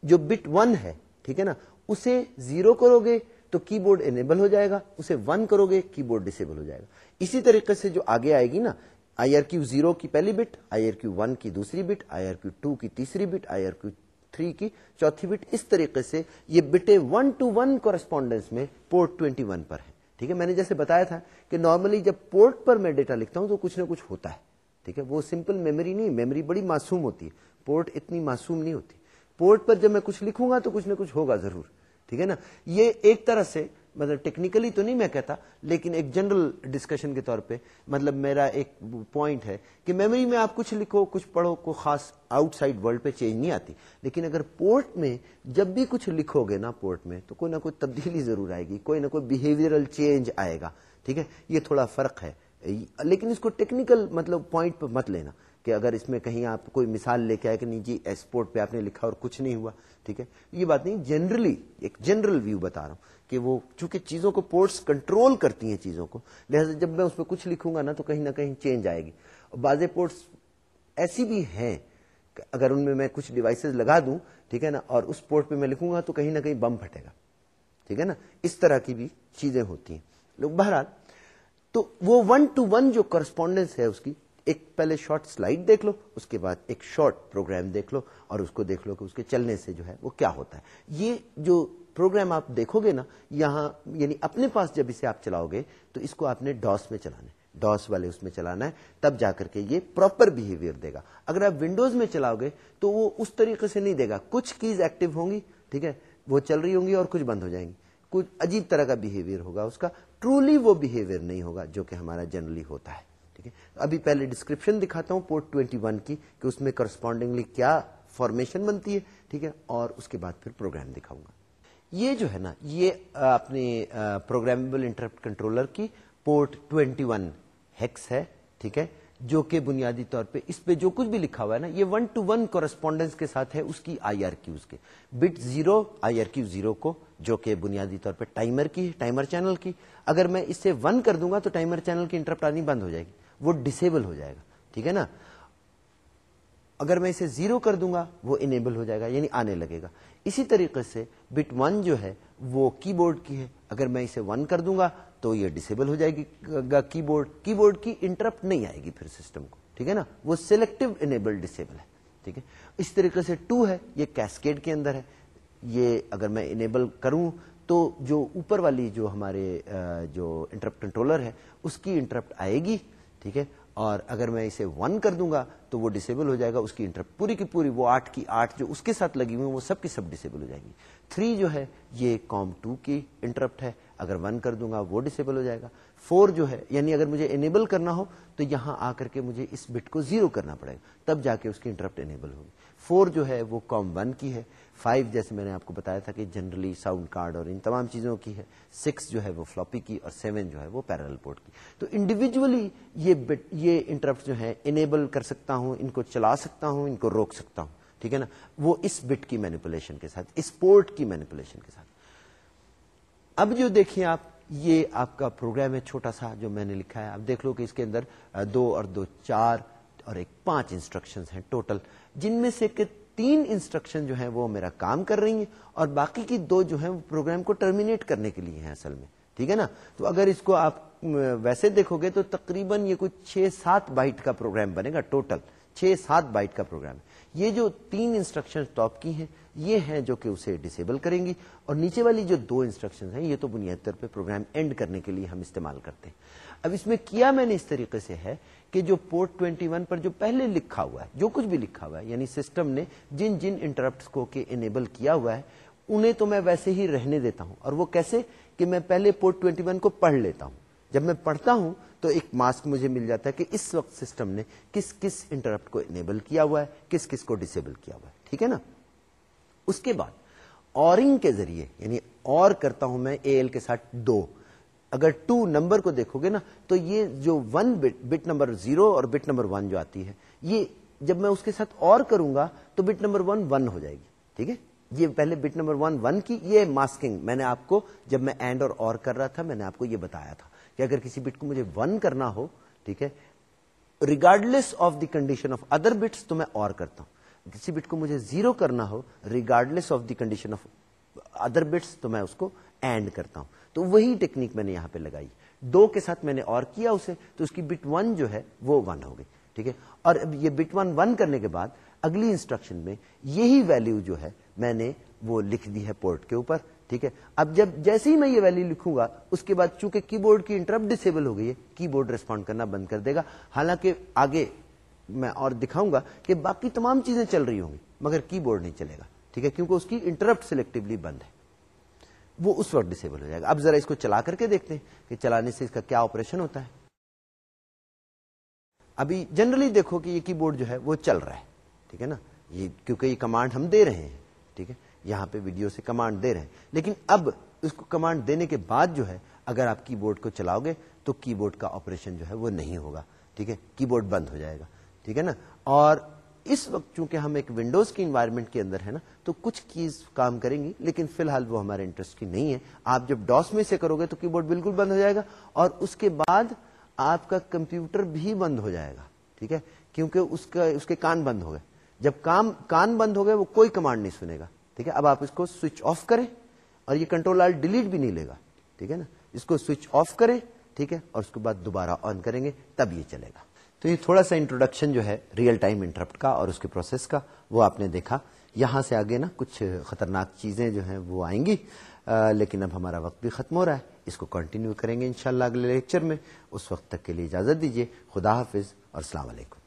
جو بٹ ون ہے، ٹھیک ہے نا، اسے زیرو کرو گے تو کی بورڈ انیبل ہو جائے گا، اسے ون کرو گے کی بورڈ ڈسیبل ہو جائے گا۔ اسی طریقے سے جو آگے آئے گی نا آئی آر کیو زیرو کی پہلی bit I R Q one کی دوسری bit I R Q two کی تیسری bit I R Q three کی چوتھی بٹ اس طریقے سے یہ بٹے ون ٹو ون کورسپونڈینس میں پورٹ ٹوینٹی ون پر ہے۔ ٹھیک ہے، میں نے جیسے بتایا تھا کہ نارملی جب پورٹ پر میں ڈیٹا لکھتا ہوں تو کچھ نہ کچھ ہوتا ہے۔ ٹھیک ہے؟ وہ سمپل میموری نہیں میموری بڑی معصوم ہوتی ہے۔ پورٹ اتنی معصوم نہیں ہوتی۔ پورٹ پر جب میں کچھ لکھوں گا تو کچھ نہ کچھ ہوگا ضرور۔ ٹھیک ہے نا؟ یہ ایک طرح سے مطلب ٹیکنیکلی تو نہیں میں کہتا، لیکن ایک جنرل ڈسکشن کے طور پہ مطلب میرا ایک پوائنٹ ہے کہ میموری میں آپ کچھ لکھو، کچھ پڑھو کو خاص آؤٹ سائڈ ورلڈ پہ چینج نہیں آتی۔ لیکن اگر پورٹ میں جب بھی کچھ لکھو گے نا پورٹ میں، تو کوئی نہ کوئی تبدیلی ضرور آئے گی، کوئی نہ کوئی بہیویئرل چینج آئے گا۔ ٹھیک ہے؟ یہ تھوڑا فرق ہے۔ لیکن اس کو ٹیکنیکل مطلب پوائنٹ پہ مت لینا کہ اگر اس میں کہیں آپ کوئی مثال لے کے آئے کہ نہیں جی ایکسپورٹ پہ آپ نے لکھا اور کچھ نہیں ہوا، ٹھیک ہے؟ یہ بات نہیں جنرلی ایک جنرل ویو بتا رہا ہوں کہ وہ چونکہ چیزوں کو پورٹس کنٹرول کرتی ہیں چیزوں کو، لہٰذا جب میں اس پہ کچھ لکھوں گا نا تو کہیں نہ کہیں چینج آئے گی۔ اور بعض پورٹس ایسی بھی ہیں کہ اگر ان میں میں کچھ ڈیوائسز لگا دوں، ٹھیک ہے نا، اور اس پورٹ پہ میں لکھوں گا تو کہیں نہ کہیں بم پھٹے گا۔ ٹھیک ہے نا؟ اس طرح کی بھی چیزیں ہوتی ہیں۔ لوگ بہرحال تو وہ ون ٹو ون جو کرسپونڈینس ہے اس کی، ایک پہلے شارٹ سلائڈ دیکھ لو، اس کے بعد ایک شارٹ پروگرام دیکھ لو، اور اس کو دیکھ لو کہ اس کے چلنے سے جو ہے وہ کیا ہوتا ہے۔ یہ جو پروگرام آپ دیکھو گے نا، یہاں یعنی اپنے پاس جب اسے آپ چلاؤ گے، تو اس کو آپ نے ڈاس میں چلانا ہے۔ ڈاس والے اس میں چلانا ہے، تب جا کر کے یہ پراپر بہیویئر دے گا۔ اگر آپ ونڈوز میں چلاؤ گے، تو وہ اس طریقے سے نہیں دے گا۔ کچھ کیز ایکٹیو ہوں گی، ٹھیک ہے، وہ چل رہی ہوں گی اور کچھ بند ہو جائیں گی۔ کچھ عجیب طرح کا بہیویئر ہوگا، اس کا ٹرولی وہ بہیویئر نہیں ہوگا جو کہ ہمارا جنرلی ہوتا ہے، ٹھیک ہے؟ ابھی پہلے ڈسکرپشن دکھاتا ہوں پورٹ 21 کی کہ اس میں کرسپونڈنگلی کیا فارمیشن بنتی ہے، ٹھیک ہے؟ اور اس کے بعد پھر پروگرام دکھاؤں گا۔ یہ جو ہے نا، یہ اپنے پروگرامیبل انٹرپٹ کنٹرولر کی پورٹ 21 ہیکس ہے، ٹھیک ہے؟ جو کہ بنیادی طور پہ اس پہ جو کچھ بھی لکھا ہوا ہے نا، یہ ون ٹو ون کورسپونڈینس کے ساتھ ہے اس کی آئی آر کیوز کے۔ Bit zero I R Q zero کو، جو کہ بنیادی طور پہ ٹائمر کی ٹائمر چینل کی۔ اگر میں اس سے ون کر دوں گا تو ٹائمر چینل کی انٹرپٹ آنی بند ہو جائے گی۔ وہ ڈسیبل ہو جائے گا۔ ٹھیک ہے نا؟ اگر میں اسے زیرو کر دوں گا، وہ انیبل ہو جائے گا یعنی آنے لگے گا۔ اسی طریقے سے بٹ ون جو ہے، وہ کی بورڈ کی ہے۔ اگر میں اسے ون کر دوں گا تو یہ ڈسیبل ہو جائے گی کی بورڈ کی بورڈ کی انٹرپٹ نہیں آئے گی پھر سسٹم کو. ٹھیک ہے نا؟ وہ سلیکٹو انیبل ڈسیبل ہے. ٹھیک ہے؟ اس طریقے سے ٹو ہے. یہ کیسکیڈ کے اندر ہے. یہ اگر میں انیبل کروں تو جو اوپر والی جو ہمارے جو انٹرپٹ کنٹرولر ہے، اس کی انٹرپٹ آئے گی. ٹھیک ہے؟ اور اگر میں اسے ون کر دوں گا تو وہ ڈسیبل ہو جائے گا. اس کی انٹرپٹ پوری کی پوری وہ آٹھ کی آٹھ جو اس کے ساتھ لگی ہوئی وہ سب کی سب ڈسیبل ہو جائیں گی. تھری جو ہے، یہ کام ٹو کی انٹرپٹ ہے. اگر ون کر دوں گا وہ ڈسیبل ہو جائے گا۔ فور جو ہے یعنی اگر مجھے انیبل کرنا ہو، تو یہاں آ کر کے مجھے اس بٹ کو زیرو کرنا پڑے گا۔ تب جا کے اس کی انٹرپٹ انیبل ہوگی۔ فور جو ہے، وہ کام ون کی ہے۔ فائیو جیسے میں نے آپ کو بتایا تھا کہ جنرلی ساؤنڈ کارڈ اور ان تمام چیزوں کی ہے۔ سکس جو ہے، وہ فلوپی کی اور سیون جو ہے، وہ پیرل پورٹ کی۔ تو انڈیویجلی یہ یہ انٹرپٹ جو ہے انیبل کر سکتا ہوں، ان کو چلا سکتا ہوں، ان کو روک سکتا ہوں۔ ٹھیک ہے نا؟ وہ اس بٹ کی مینیپولیشن کے ساتھ، اس پورٹ کی مینیپولیشن کے ساتھ۔ اب جو دیکھیں آپ، یہ آپ کا پروگرام ہے چھوٹا سا جو میں نے لکھا ہے۔ آپ دیکھ لو کہ اس کے اندر دو اور دو چار اور ایک پانچ انسٹرکشن ہیں ٹوٹل جن میں سے کہ تین انسٹرکشن جو ہیں وہ میرا کام کر رہی ہیں اور باقی کی دو جو ہیں وہ پروگرام کو ٹرمینیٹ کرنے کے لیے ہیں اصل میں۔ ٹھیک ہے نا؟ تو اگر اس کو آپ ویسے دیکھو گے تو تقریباً یہ کچھ چھ سات بائٹ کا پروگرام بنے گا ٹوٹل چھ سات بائٹ کا پروگرام۔ یہ جو تین انسٹرکشن ٹاپ کی ہیں یہ ہیں جو کہ اسے ڈسیبل کریں گی اور نیچے والی جو دو انسٹرکشن ہیں، یہ تو بنیادی طور پہ پروگرام اینڈ کرنے کے لیے ہم استعمال کرتے ہیں۔ اب اس میں کیا میں نے اس طریقے سے ہے کہ جو پورٹ 21 پر جو پہلے لکھا ہوا ہے، جو کچھ بھی لکھا ہوا ہے یعنی سسٹم نے جن جن انٹرپٹ کو انیبل کیا ہوا ہے، انہیں تو میں ویسے ہی رہنے دیتا ہوں۔ اور وہ کیسے؟ کہ میں پہلے پورٹ 21 کو پڑھ لیتا ہوں۔ جب میں پڑھتا ہوں تو ایک ماسک مجھے مل جاتا ہے کہ اس وقت سسٹم نے کس کس انٹرپٹ کو انیبل کیا ہوا ہے، کس کس کو ڈسیبل کیا ہوا ہے۔ ٹھیک ہے نا؟ اس کے بعد اورنگ کے ذریعے یعنی اور کرتا ہوں میں اے ایل کے ساتھ دو۔ اگر ٹو نمبر کو دیکھو گے نا، تو یہ جو one bit bit number zero اور بٹ نمبر ون جو آتی ہے، یہ جب میں اس کے ساتھ اور کروں گا تو بٹ نمبر ون ون ہو جائے گی، ٹھیک ہے؟ یہ پہلے بٹ نمبر ون ون کی یہ ماسکنگ میں نے آپ کو جب میں اینڈ اور اور کر رہا تھا، میں نے آپ کو یہ بتایا تھا کہ اگر کسی بٹ کو مجھے ون کرنا ہو، ٹھیک ہے regardless of the condition of other bits تو میں اور کرتا ہوں۔ کسی بٹ کو مجھے زیرو کرنا ہو regardless of the condition of other bits تو میں اس کو اینڈ کرتا ہوں۔ تو وہی ٹیکنیک میں نے یہاں پہ لگائی۔ دو کے ساتھ میں نے اور کیا اسے، تو اس کی بٹ ون جو ہے، وہ ون ہو گئی۔ ٹھیک ہے؟ اور اب یہ بٹ ون ون کرنے کے بعد اگلی انسٹرکشن میں یہی ویلو جو ہے، میں نے وہ لکھ دی ہے پورٹ کے اوپر۔ ٹھیک ہے؟ اب جب جیسے ہی میں یہ ویلو لکھوں گا، اس کے بعد چونکہ کی بورڈ کی انٹرپٹ ڈسیبل ہو گئی ہے کی بورڈ ریسپونڈ کرنا بند کر دے گا۔ حالانکہ آگے میں اور دکھاؤں گا کہ باقی تمام چیزیں چل رہی ہوں گی، مگر کی بورڈ نہیں چلے گا، ٹھیک ہے؟ کیونکہ اس کی انٹرپٹ سلیکٹولی بند ہے۔ وہ اس وقت ڈسیبل ہو جائے گا۔ اب ذرا اس کو چلا کر کے دیکھتے ہیں کہ چلانے سے اس کا کیا آپریشن ہوتا ہے۔ ابھی جنرلی دیکھو کہ یہ کی بورڈ جو ہے وہ چل رہا ہے، ٹھیک ہے نا؟ یہ کیونکہ یہ کمانڈ ہم دے رہے ہیں، ٹھیک ہے؟ یہاں پہ ویڈیو سے کمانڈ دے رہے ہیں۔ لیکن اب اس کو کمانڈ دینے کے بعد جو ہے، اگر آپ کی بورڈ کو چلاؤ گے تو کی بورڈ کا آپریشن جو ہے وہ نہیں ہوگا، ٹھیک ہے؟ کی بورڈ بند ہو جائے گا۔ ٹھیک ہے نا؟ اور اس وقت چونکہ ہم ایک ونڈوز کی انوائرمنٹ کے اندر ہے نا، تو کچھ کیز کام کریں گی، لیکن فی الحال وہ ہمارے انٹرسٹ کی نہیں ہے آپ جب ڈاس میں سے کرو گے تو کی بورڈ بالکل بند ہو جائے گا، اور اس کے بعد آپ کا کمپیوٹر بھی بند ہو جائے گا، ٹھیک ہے؟ کیونکہ اس کا، اس کے کان بند ہو گئے۔ جب کام، کان بند ہو گئے، وہ کوئی کمانڈ نہیں سنے گا، ٹھیک ہے؟ اب آپ اس کو سوئچ آف کریں، اور یہ کنٹرول آل ڈیلیٹ بھی نہیں لے گا، ٹھیک ہے نا؟ اس کو سوئچ آف کریں، ٹھیک ہے؟ اور اس کے بعد دوبارہ آن کریں گے، تب یہ چلے گا۔ تو یہ تھوڑا سا انٹروڈکشن جو ہے ریئل ٹائم انٹرپٹ کا اور اس کے پروسیس کا وہ آپ نے دیکھا۔ یہاں سے آگے نا کچھ خطرناک چیزیں جو ہیں وہ آئیں گی آ, لیکن اب ہمارا وقت بھی ختم ہو رہا ہے۔ اس کو کنٹینیو کریں گے انشاءاللہ اگلے لیکچر میں۔ اس وقت تک کے لیے اجازت دیجیے خدا حافظ اور السلام علیکم۔